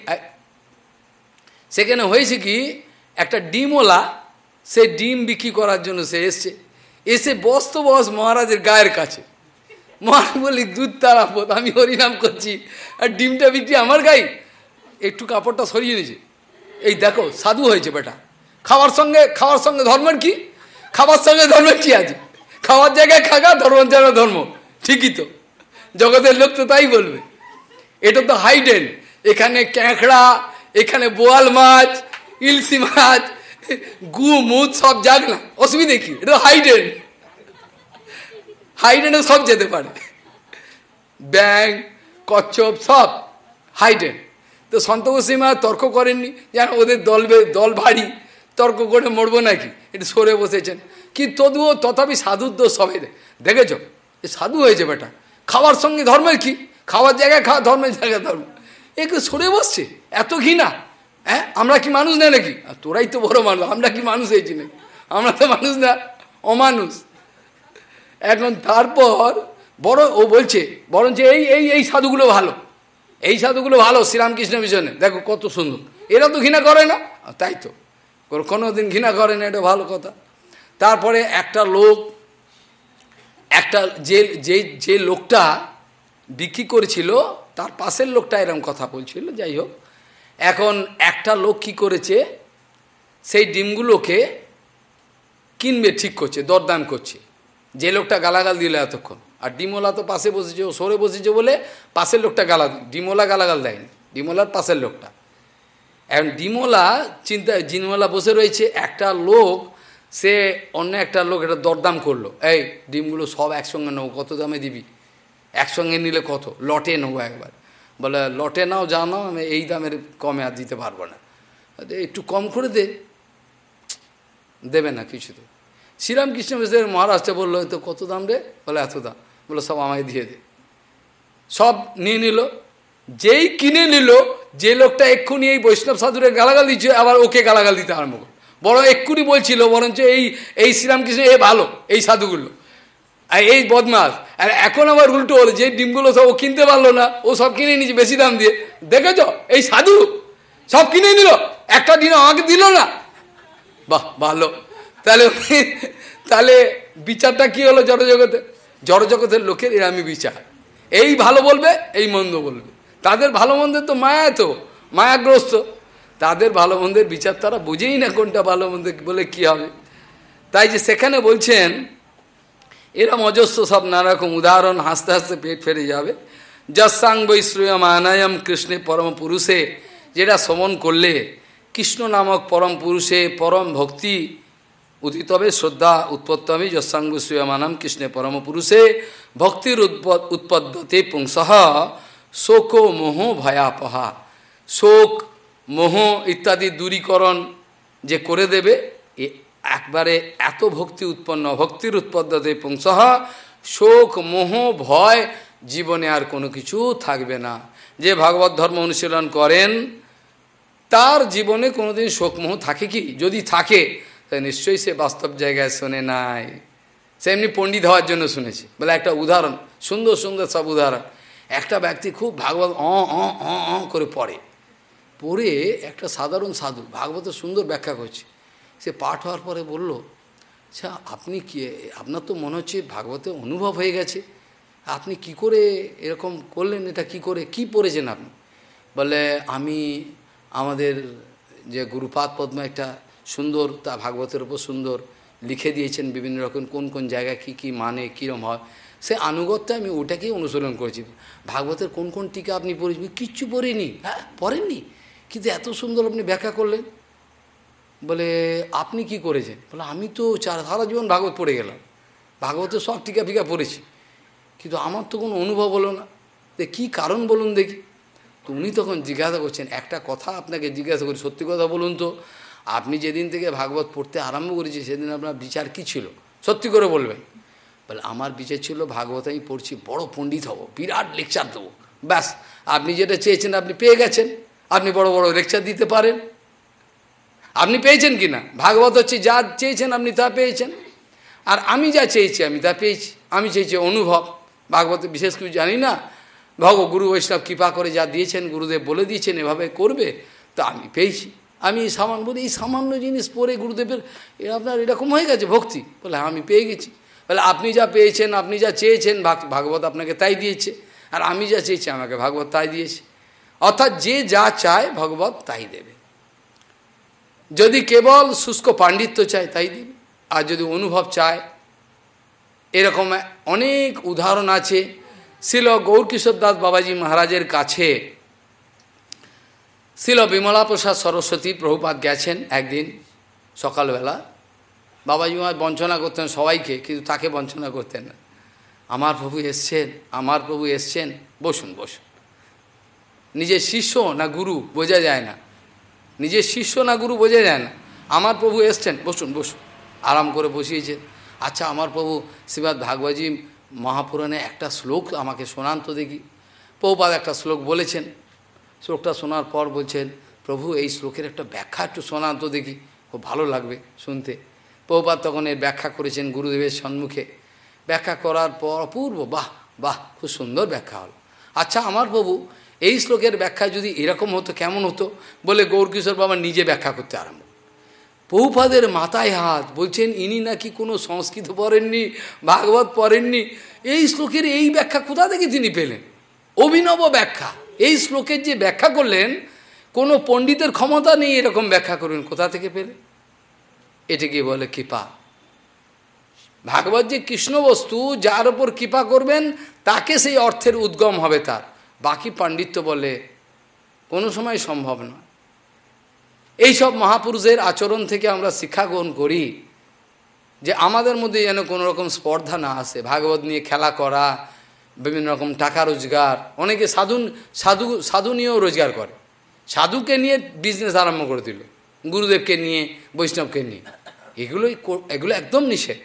সেখানে হয়েছে কি, একটা ডিমওলা সে ডিম বিক্রি করার জন্য সে এসছে। এসে বস্ত বস মহারাজের গায়ের কাছে। মহারাজ বলি দুধ তারাপত আমি হরিনাম করছি। আর ডিমটা বিক্রি আমার গায়ে? একটু কাপড়টা সরিয়ে নিয়েছে এই দেখো, সাধু হয়েছে বেটা। খাওয়ার সঙ্গে খাওয়ার সঙ্গে ধর্মের কি? খাবার সঙ্গে ধর্মের কি আছে? খাওয়ার জায়গায় খাগা, ধর্ম জায়গায় ধর্ম। ঠিকই তো। জগতের লোক তো তাই বলবে। এটা তো হাইডেন এখানে ক্যাঁকড়া, এখানে বোয়াল মাছ, ইলসি মাছ, গু মুদ সব যাক না। অসুবিধে কি? এটা হাইডেন হাইডেনে সব যেতে পারে। ব্যাং কচ্ছপ সব হাইডেন তো সন্তোষীমা তর্ক করেননি? যেন ওদের দল দল ভারী। তর্ক করে মরবো নাকি? এটা সরে বসেছেন। কি তদুও তথাপি সাধুর দোষ সবাই দেখেছ? এ সাধু হয়েছে বেটা। খাওয়ার সঙ্গে ধর্মের কি? খাওয়ার জায়গায় খাওয়া ধর্মের জায়গায় ধর্ম। একটু সরে বসছে? এত ঘৃণা? হ্যাঁ? আমরা কি মানুষ না নাকি? তোরাই তো বড় মানুষ, আমরা কি মানুষ হয়েছি নাকি? আমরা তো মানুষ না, অমানুষ। এখন তারপর বড় ও বলছে, বরঞ্চ এই এই এই সাধুগুলো ভালো। এই সাধুগুলো ভালো, শ্রীরামকৃষ্ণ মিশনে দেখো কত সুন্দর। এরা তো ঘৃণা করে না? তাই তো। কোনো দিন ঘৃণা করে না, এটা ভালো কথা। তারপরে একটা লোক, একটা যে যে যে লোকটা বিক্রি করেছিল, তার পাশের লোকটা এরকম কথা বলছিল, যাই হোক। এখন একটা লোক কি করেছে, সেই ডিমগুলোকে কিনবে, ঠিক করছে, দরদাম করছে। যে লোকটা গালাগাল দিল এতক্ষণ। আর ডিমোলা তো পাশে বসেছে, ও সরে বসেছে বলে পাশের লোকটা গালা ডিমোলা গালাগাল দেয়নি। ডিমোলার পাশের লোকটা। এখন ডিমোলা চিন্তা ডিমোলা বসে রয়েছে, একটা লোক, সে অন্য একটা লোক এটা দরদাম করল। এই, ডিমগুলো সব একসঙ্গে নেব, কত দামে দিবি? একসঙ্গে নিলে কত? লটে নেব একবার। বলে, লটে নাও, যা নাও, আমি এই দামের কমে আর দিতে পারব না। একটু কম করে দে। দেবে না কিছুতে। শ্রীরামকৃষ্ণ মিশ্রের মহারাষ্ট্রে বলল তো কত দাম রে? বলে, এত দাম। বলে, সব আমায় দিয়ে দে। সব নিয়ে নিল। যেই কিনে নিল যে লোকটা এক্ষুনি এই বৈষ্ণব সাধুরে গালাগাল দিচ্ছে, আবার ওকে গালাগাল দিতে আরম্ভ করল। বড় এক্ষুনি বলছিল, বরঞ্চ এই এই শ্রীরামকৃষ্ণ এ ভালো, এই সাধুগুলো। আর এই বদমাস আর এখন আবার উল্টো হলো, যে ডিমগুলো সব ও কিনতে পারল না, ও সব কিনে নিচ্ছে বেশি দাম দিয়ে। দেখেছ? এই সাধু সব কিনে নিল, একটা ডিম আমাকে দিল না। বাহ, ভালো। তাহলে তাহলে বিচারটা কি হলো জড়জগতে? জড়জগতের লোকের এরামি বিচার। এই ভালো বলবে, এই মন্দ বলবে। তাদের ভালো মন্দের তো মায়া তো, মায়াগ্রস্ত। তাদের ভালো মন্দের বিচার তারা বুঝেই না কোনটা ভালো মন্দ বলে কি হবে। তাই যে সেখানে বলছেন, এরম অজস্র সব নানারকম উদাহরণ হাসতে হাসতে পেট ফেরে যাবে। যসাং বৈশ্রয় মানায়ম কৃষ্ণে পরম পুরুষে, যেটা শ্রমণ করলে কৃষ্ণ নামক পরম পুরুষে পরম ভক্তি উদিতবে শ্রদ্ধা উৎপত্তমে যসাং বৈশ্রয় মানাম কৃষ্ণে পরম পুরুষে ভক্তির উৎপদ্যতে পুংসহ শোক মোহ ভয়াপহা। শোক, মোহ ইত্যাদি দূরীকরণ যে করে দেবে একবারে এত ভক্তি উৎপন্ন, ভক্তির উৎপদ্যতে পুংসহ শোক, মোহ, ভয় জীবনে আর কোনো কিছু থাকবে না। যে ভাগবত ধর্ম অনুশীলন করেন, তার জীবনে কোনোদিন শোকমোহ থাকে কি? যদি থাকে তা নিশ্চয়ই সে বাস্তব জায়গায় শোনে নাই। সে এমনি পণ্ডিত হওয়ার জন্য শুনেছে। বলে একটা উদাহরণ, সুন্দর সুন্দর সব উদাহরণ। একটা ব্যক্তি খুব ভাগবত অ অ অ করে পড়ে। পড়ে একটা সাধারণ সাধু ভাগবত সুন্দর ব্যাখ্যা করছে। সে পাঠ হওয়ার পরে বলল আচ্ছা আপনি কি, আপনার তো মনে হচ্ছে ভাগবতে অনুভব হয়ে গেছে। আপনি কি করে এরকম করলেন, এটা কি করে, কি পড়েছেন আপনি? বলে, আমি আমাদের যে গুরুপাদ পদ্ম একটা সুন্দর, তা ভাগবতের উপর সুন্দর লিখে দিয়েছেন, বিভিন্ন রকম কোন কোন জায়গায় কি কি মানে কীরম হয় সে আনুগত্য আমি ওটাকেই অনুসরণ করেছি। ভাগবতের কোন কোন টিকা আপনি পড়েছেন? কিচ্ছু পড়েনি। হ্যাঁ পড়েননি। কিন্তু এত সুন্দর আপনি ব্যাখ্যা করলেন। বলে, আপনি কি করেছেন? বলে, আমি তো চার, সারা জীবন ভাগবত পড়ে গেলাম। ভাগবতের সব টিকা ফিকা পড়েছি। কিন্তু আমার তো কোনো অনুভব হলো না। যে কী কারণ বলুন দেখি? তো উনি তখন জিজ্ঞাসা করছেন, একটা কথা আপনাকে জিজ্ঞাসা করি, সত্যি কথা বলুন তো। আপনি যেদিন থেকে ভাগবত পড়তে আরম্ভ করেছি সেদিন আপনার বিচার কি ছিল? সত্যি করে বলবেন। বলে, আমার বিচার ছিল ভাগবত, আমি পড়ছি, বড় পণ্ডিত হব, বিরাট লেকচার দেবো। ব্যাস, আপনি যেটা চেয়েছেন আপনি পেয়ে গেছেন। আপনি বড় বড় লেকচার দিতে পারেন। আপনি পেয়েছেন কি না ভাগবত হচ্ছে যা চেয়েছেন আপনি তা পেয়েছেন। আর আমি যা চেয়েছি আমি তা পেয়েছি। আমি চেয়েছি অনুভব। ভাগবত বিশেষ কিছু জানি না। ভগ, গুরু বৈষ্ণব কৃপা করে যা দিয়েছেন, গুরুদেব বলে দিয়েছেন, এভাবে করবে, তা আমি পেয়েছি। আমি সামান্য, বলি, এই সামান্য জিনিস পরে গুরুদেবের আপনার এরকম হয়ে গেছে ভক্তি? বলে আমি পেয়ে গেছি। বলে, আপনি যা পেয়েছেন, আপনি যা চেয়েছেন ভাগবত আপনাকে তাই দিয়েছে। আর আমি যা চেয়েছি, আমাকে ভাগবত তাই দিয়েছে। অর্থাৎ যে যা চায়, ভগবত তাই দেবে। যদি কেবল শুষ্ক পাণ্ডিত্য চায়, তাই দেবে। আর যদি অনুভব চায়, এরকম অনেক উদাহরণ আছে। শিল গৌরকিশোর দাস বাবাজি মহারাজের কাছে শিল বিমলা প্রসাদ সরস্বতী প্রভুপাত গেছেন একদিন সকালবেলা। বাবাজি মহারাজ বঞ্চনা করতেন সবাইকে, কিন্তু তাকে বঞ্চনা করতেন না। আমার প্রভু এসছেন, আমার প্রভু এসছেন, বসুন বসুন। নিজের শিষ্য না গুরু বোঝা যায় না। নিজের শিষ্য না গুরু বোঝা যায় না। আমার প্রভু এসছেন, বসুন বসুন। আরাম করে বসিয়েছেন। আচ্ছা আমার প্রভু শ্রীবাদ ভাগবতী মহাপুরাণে একটা শ্লোক আমাকে শোনান তো দেখি। প্রভুপাদ একটা শ্লোক বলেছেন। শ্লোকটা শোনার পর বলছেন, প্রভু, এই শ্লোকের একটা ব্যাখ্যা একটু শোনান তো দেখি। খুব ভালো লাগবে শুনতে। প্রভুপাদ তখন এর ব্যাখ্যা করেছেন গুরুদেবের সম্মুখে। ব্যাখ্যা করার পর অপূর্ব, বাহ বাহ, খুব সুন্দর ব্যাখ্যা হল। আচ্ছা আমার প্রভু, এই শ্লোকের ব্যাখ্যা যদি এরকম হতো, কেমন হতো বলে গৌরকিশোর বাবা নিজে ব্যাখ্যা করতে আরম্ভ বহুপাদের মাথায় হাত, বলছেন, ইনি নাকি কোনো সংস্কৃত পড়েননি, ভাগবত পড়েননি? এই শ্লোকের এই ব্যাখ্যা কোথা থেকে তিনি পেলেন? অভিনব ব্যাখ্যা। এই শ্লোকের যে ব্যাখ্যা করলেন, কোনো পণ্ডিতের ক্ষমতা নেই এরকম ব্যাখ্যা করবেন, কোথা থেকে পেলেন? এটাকে বলে কৃপা। ভাগবত যে কৃষ্ণ বস্তু, যার ওপর কৃপা করবেন, তাকে সেই অর্থের উদ্গম হবে তার। বাকি পাণ্ডিত্য বলে কোনো সময় সম্ভব নয়। এইসব মহাপুরুষের আচরণ থেকে আমরা শিক্ষা গ্রহণ করি যে আমাদের মধ্যে যেন কোনো রকম স্পর্ধা না আসে। ভাগবত নিয়ে খেলা করা, বিভিন্ন রকম টাকা রোজগার, অনেকে সাধু সাধু সাধু নিয়েও রোজগার করে। সাধুকে নিয়ে বিজনেস আরম্ভ করে দিল। গুরুদেবকে নিয়ে, বৈষ্ণবকে নিয়ে। এগুলোই এগুলো একদম নিষেধ।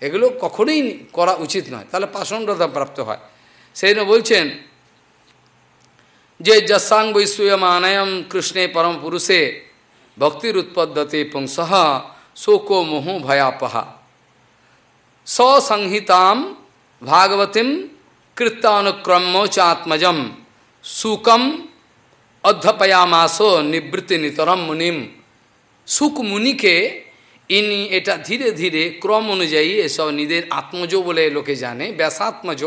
এগুলো কখনোই করা উচিত নয়। তাহলে পাষণ্ডতা প্রাপ্ত হয়। সেই বলছেন, যে যসাং বৈশ্বয়মানয়ম কৃষ্ণে পরম পুরুষে ভক্তির উৎপদ্যতে পুংসহ শোকো মোহ ভয়াপহা সসংহিতাম ভাগবতীম কৃত্তানুক্রম চাত্মজম সুকম অধ্যপয়ামাসো নিবৃত্তি নিতরম মুনিম। সুক মুনিকে ইনি এটা ধীরে ধীরে ক্রম অনুযায়ী এসব নিজের আত্মজ বলে লোকে জানে, ব্যাসাত্মজ।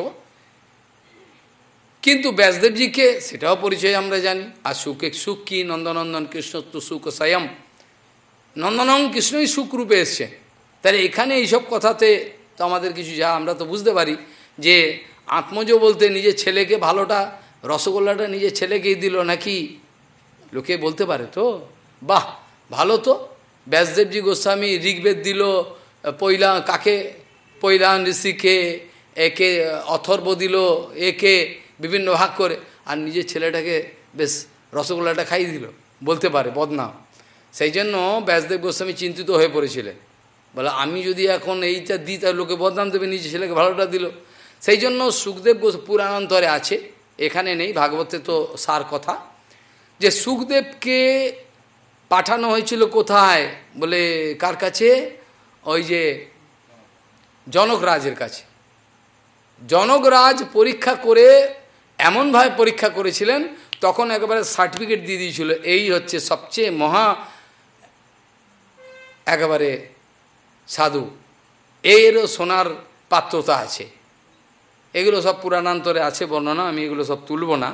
কিন্তু ব্যাসদেবজিকে সেটাও পরিচয় আমরা জানি। আর সুখে সুখ কি? নন্দনন্দন কৃষ্ণ তো সুখ স্বয়ং। নন্দনং কৃষ্ণই সুখরূপে এসছে। তাহলে এখানে এইসব কথাতে তো আমাদের কিছু যা আমরা তো বুঝতে পারি যে আত্মজ বলতে নিজের ছেলেকে ভালোটা রসগোল্লাটা নিজের ছেলেকেই দিল নাকি? লোকে বলতে পারে তো? বাহ, ভালো তো। ব্যাসদেবজি গোস্বামী ঋগ্বেদ দিল, পৈলা কাকে? পৈলান ঋষিকে, একে অথর্ব দিল, একে বিভিন্ন ভাগ করে। আর নিজের ছেলেটাকে বেশ রসগোল্লাটা খাইয়ে দিল। বলতে পারে, বদনাম। সেই জন্য ব্যাসদেব গোস্বামী চিন্তিত হয়ে পড়েছিলেন। বলে, আমি যদি এখন এইটা দিই, তাহলে লোকে বদনাম দেবে, নিজের ছেলেকে ভালোটা দিল। সেই জন্য সুখদেব গোস পুরাণান্তরে আছে। এখানে নেই, ভাগবতে তো সার কথা। যে সুখদেবকে পাঠানো হয়েছিল কোথায় বলে কার কাছে? ওই যে জনকরাজের কাছে। জনকরাজ পরীক্ষা করে এমনভাবে পরীক্ষা করেছিলেন, তখন একেবারে সার্টিফিকেট দিয়ে দিয়েছিল, এই হচ্ছে সবচেয়ে মহা একেবারে সাধু। এরও সোনার পাত্রতা আছে। এগুলো সব পুরাণান্তরে আছে বর্ণনা, আমি এগুলো সব তুলব না।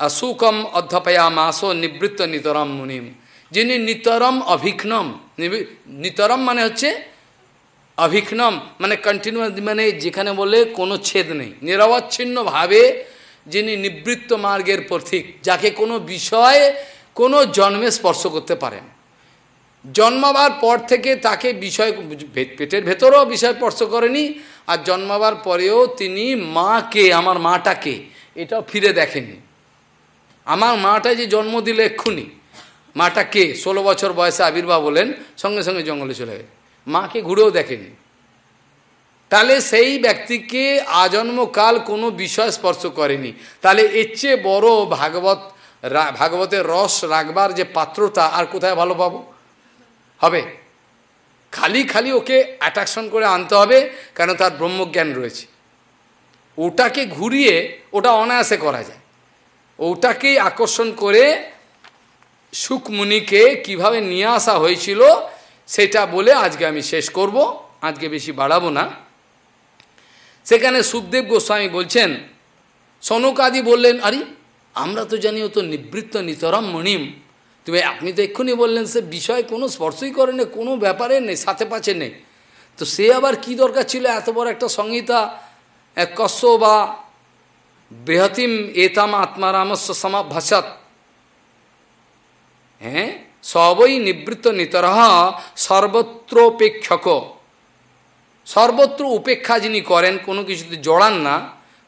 সুকম অধ্যপয়া মাস নিবৃত্ত নিতরম মুনিম। যিনি নিতরম অভিঘ্নম নিতরম মানে হচ্ছে অভিঘ্নম মানে কন্টিনিউয়াস মানে যেখানে বলে কোনো ছেদ নেই। নিরবচ্ছিন্নভাবে যিনি নিবৃত্ত মার্গের পথিক যাকে কোনো বিষয় কোনো জন্মে স্পর্শ করতে পারেন। জন্মাবার পর থেকে তাকে বিষয় পেটের ভেতরেও বিষয় স্পর্শ করেনি, আর জন্মাবার পরেও তিনি মাকে, আমার মাটাকে, এটাও ফিরে দেখেননি। আমার মাটা যে জন্ম দিলে এক্ষুনি, মাটা কে? ষোলো বছর বয়সে আবির্ভাব বলেন সঙ্গে সঙ্গে জঙ্গলে চলে গেছে মাকে ঘুরেও দেখেনি তাহলে সেই ব্যক্তিকে আজন্মকাল কোনো বিষয় স্পর্শ করেনি। তাহলে এর চেয়ে বড় ভাগবত ভাগবতের রস রাখবার যে পাত্রতা আর কোথায় ভালো পাবো? হবে। খালি খালি ওকে অ্যাট্রাকশন করে আনতে হবে, কেন তার ব্রহ্মজ্ঞান রয়েছে। ওটাকে ঘুরিয়ে ওটা অনায়াসে করা যায়। ওটাকেই আকর্ষণ করে সুখমুনিকে কীভাবে নিয়ে আসা হয়েছিল সেটা বলে আজকে আমি শেষ করব, আজকে বেশি বাড়াবো না। সেখানে সুখদেব গোস্বামী বলছেন, সনকাদি বললেন, আরে, আমরা তো জানি ও তো নিবৃত্ত নিতরম মণিম তুমি আপনি তো এক্ষুনি বললেন সে বিষয় কোনো স্পর্শই করে নেই, কোনো ব্যাপারে নেই, সাথে পাচ্ছে নেই। তো সে আবার কি দরকার ছিল? এত বড় একটা সংহিতা, এক কস্য বা বৃহতিম এতাম আত্মারামস্য সমাভাষাত হ্যাঁ? সবই নিবৃত্ত নিতরহ সর্বত্রপেক্ষক। সর্বত্র উপেক্ষা যিনি করেন, কোনো কিছুতে জড়ান না,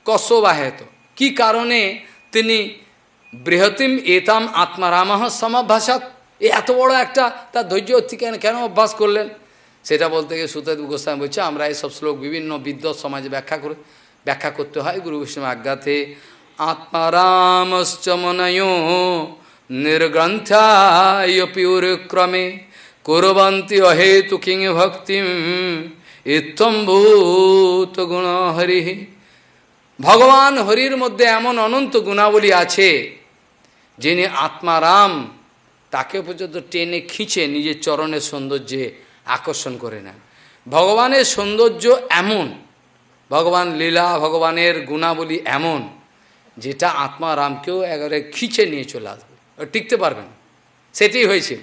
কস্য বা হেত। কি কারণে তিনি বৃহতিম এতাম আত্মারাম সমাভাষাত এ এত বড় একটা তার ধৈর্য কেন? কেন অভ্যাস করলেন? সেটা বলতে গিয়ে সুতদেব গোস্বামী বলছে, আমরা এইসব শ্লোক বিভিন্ন বিদ্যৎ সমাজে ব্যাখ্যা করে, ব্যাখ্যা করতে হয় গুরু বৈষ্ণব আজ্ঞাতে। আত্মারামশ্চ মনয় নির্গ্রন্থায়পিউরক্রমে কুরবন্তী অহেতু কিং ভক্তিম ইত্যম্ভূত গুণ হরি। ভগবান হরির মধ্যে এমন অনন্ত গুণাবলী আছে যিনি আত্মারাম তাকে পর্যন্ত টেনে খিঁচে নিজের চরণের সৌন্দর্যে আকর্ষণ করে নেন। ভগবানের সৌন্দর্য এমন, ভগবান লীলা, ভগবানের গুণাবলী এমন, যেটা আত্মারামকেও একেবারে খিঁচে নিয়ে চলে আসবে। টিকতে পারবেন? সেটি হয়েছিল।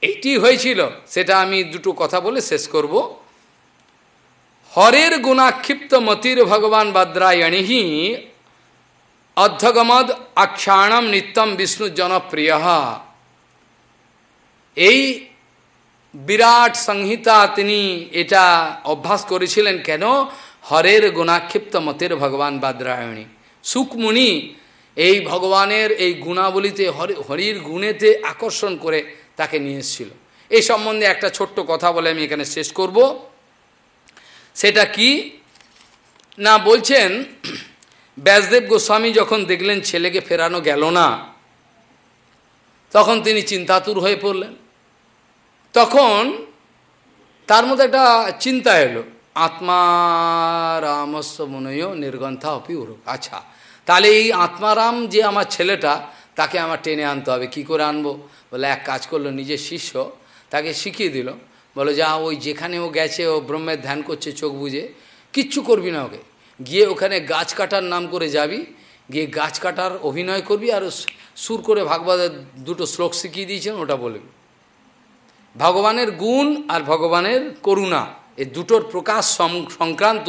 এইটি হয়েছিল, সেটা আমি দুটো কথা বলে শেষ করব। হরের গুণাক্ষিপ্ত মতির ভগবান বাদ্রায়ণী অর্ধগমদ আখ্যাণম নিত্যম বিষ্ণু জনপ্রিয়। এই বিরাট সংহিতা তিনি এটা অভ্যাস করেছিলেন কেন? হরের গুণাক্ষিপ্ত মতের ভগবান বাদ্রায়ণী। সুকমুনি এই ভগবানের এই গুণাবলিতে, হরি, হরির গুণেতে আকর্ষণ করে তাকে নিয়ে এসেছিল। এই সম্বন্ধে একটা ছোট্ট কথা বলে আমি এখানে শেষ করব। সেটা কি? না বলছেন ব্যাসদেব গোস্বামী যখন দেখলেন ছেলেকে ফেরানো গেল না, তখন তিনি চিন্তাতুর হয়ে পড়লেন। তখন তার মধ্যে একটা চিন্তা এলো আত্মারামস্য মনয় নির্গন্থা অপি উরুক। আচ্ছা তাহলে এই আত্মারাম যে আমার ছেলেটা, তাকে আমার টেনে আনতে হবে, কি করে আনব? বলে এক কাজ করল, নিজের শিষ্য তাকে শিখিয়ে দিল, বলো, যা, ওই যেখানে ও গেছে, ও ব্রহ্মের ধ্যান করছে চোখ বুঝে কিচ্ছু করবি না ওকে। গিয়ে ওখানে গাছ কাটার নাম করে যাবি, গিয়ে গাছ কাটার অভিনয় করবি আর সুর করে ভাগবতের দুটো শ্লোক শিখিয়ে দিয়েছেন ওটা বলবি ভগবানের গুণ আর ভগবানের করুণা, এই দুটোর প্রকাশ সংক্রান্ত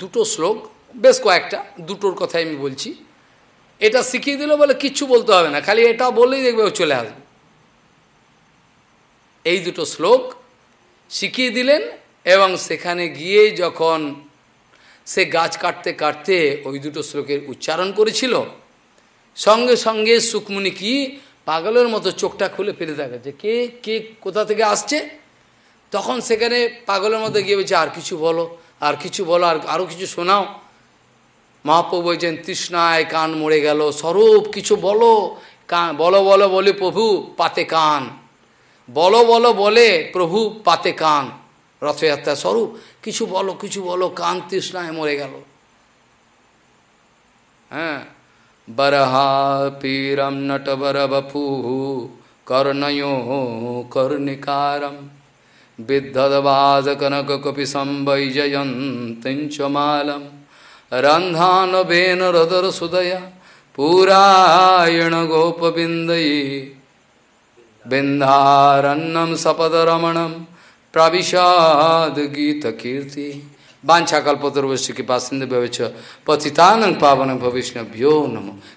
দুটো শ্লোক, বেশ কয়েকটা, দুটোর কথাই আমি বলছি। এটা শিখিয়ে দিল বলে কিচ্ছু বলতে হবে না, খালি এটা বললেই দেখবে ও চলে আসবে। এই দুটো শ্লোক শিখিয়ে দিলেন এবং সেখানে গিয়ে যখন সে গাছ কাটতে কাটতে ওই দুটো শ্লোকের উচ্চারণ করেছিল। সঙ্গে সঙ্গে সুকমুনি কি পাগলের মতো চোখটা খুলে ফেলে যে কে কে কোথা থেকে আসছে? তখন সেখানে পাগলের মতো গিয়ে বলছে, আর কিছু বলো, আর কিছু বলো, আর আরও কিছু শোনাও। মহাপ্রভু বলছেন, তৃষ্ণায় কান মরে গেল, স্বরূপ কিছু বলো। কান, বলো বলো, বলে প্রভু পাতে কান। বলো বলো, বলে প্রভু পাতে কান। রথযাত্রা স্বরূপ কিছু বলো কিছু বলো কান তৃষ্ণায় মরে গেল। হ্যাঁ? বরহা পীরম নটবর বপু কর্ণयो কর্ণিকারম। বিদ্ধবাজ কনক কপি সম্বৈজয়ন্তিঞ্চ মালম। রন্ধানবেন রদর সুদয়া পুরায়ণ গোপবিন্দয়ী। বিন্ধারণ্যম সপদরমণম प्रविशाद गीत कीर्ति वाछा कल्पतरुवश्य कृपा सिंधु पतितान पावन भविष्णभ्यो नमो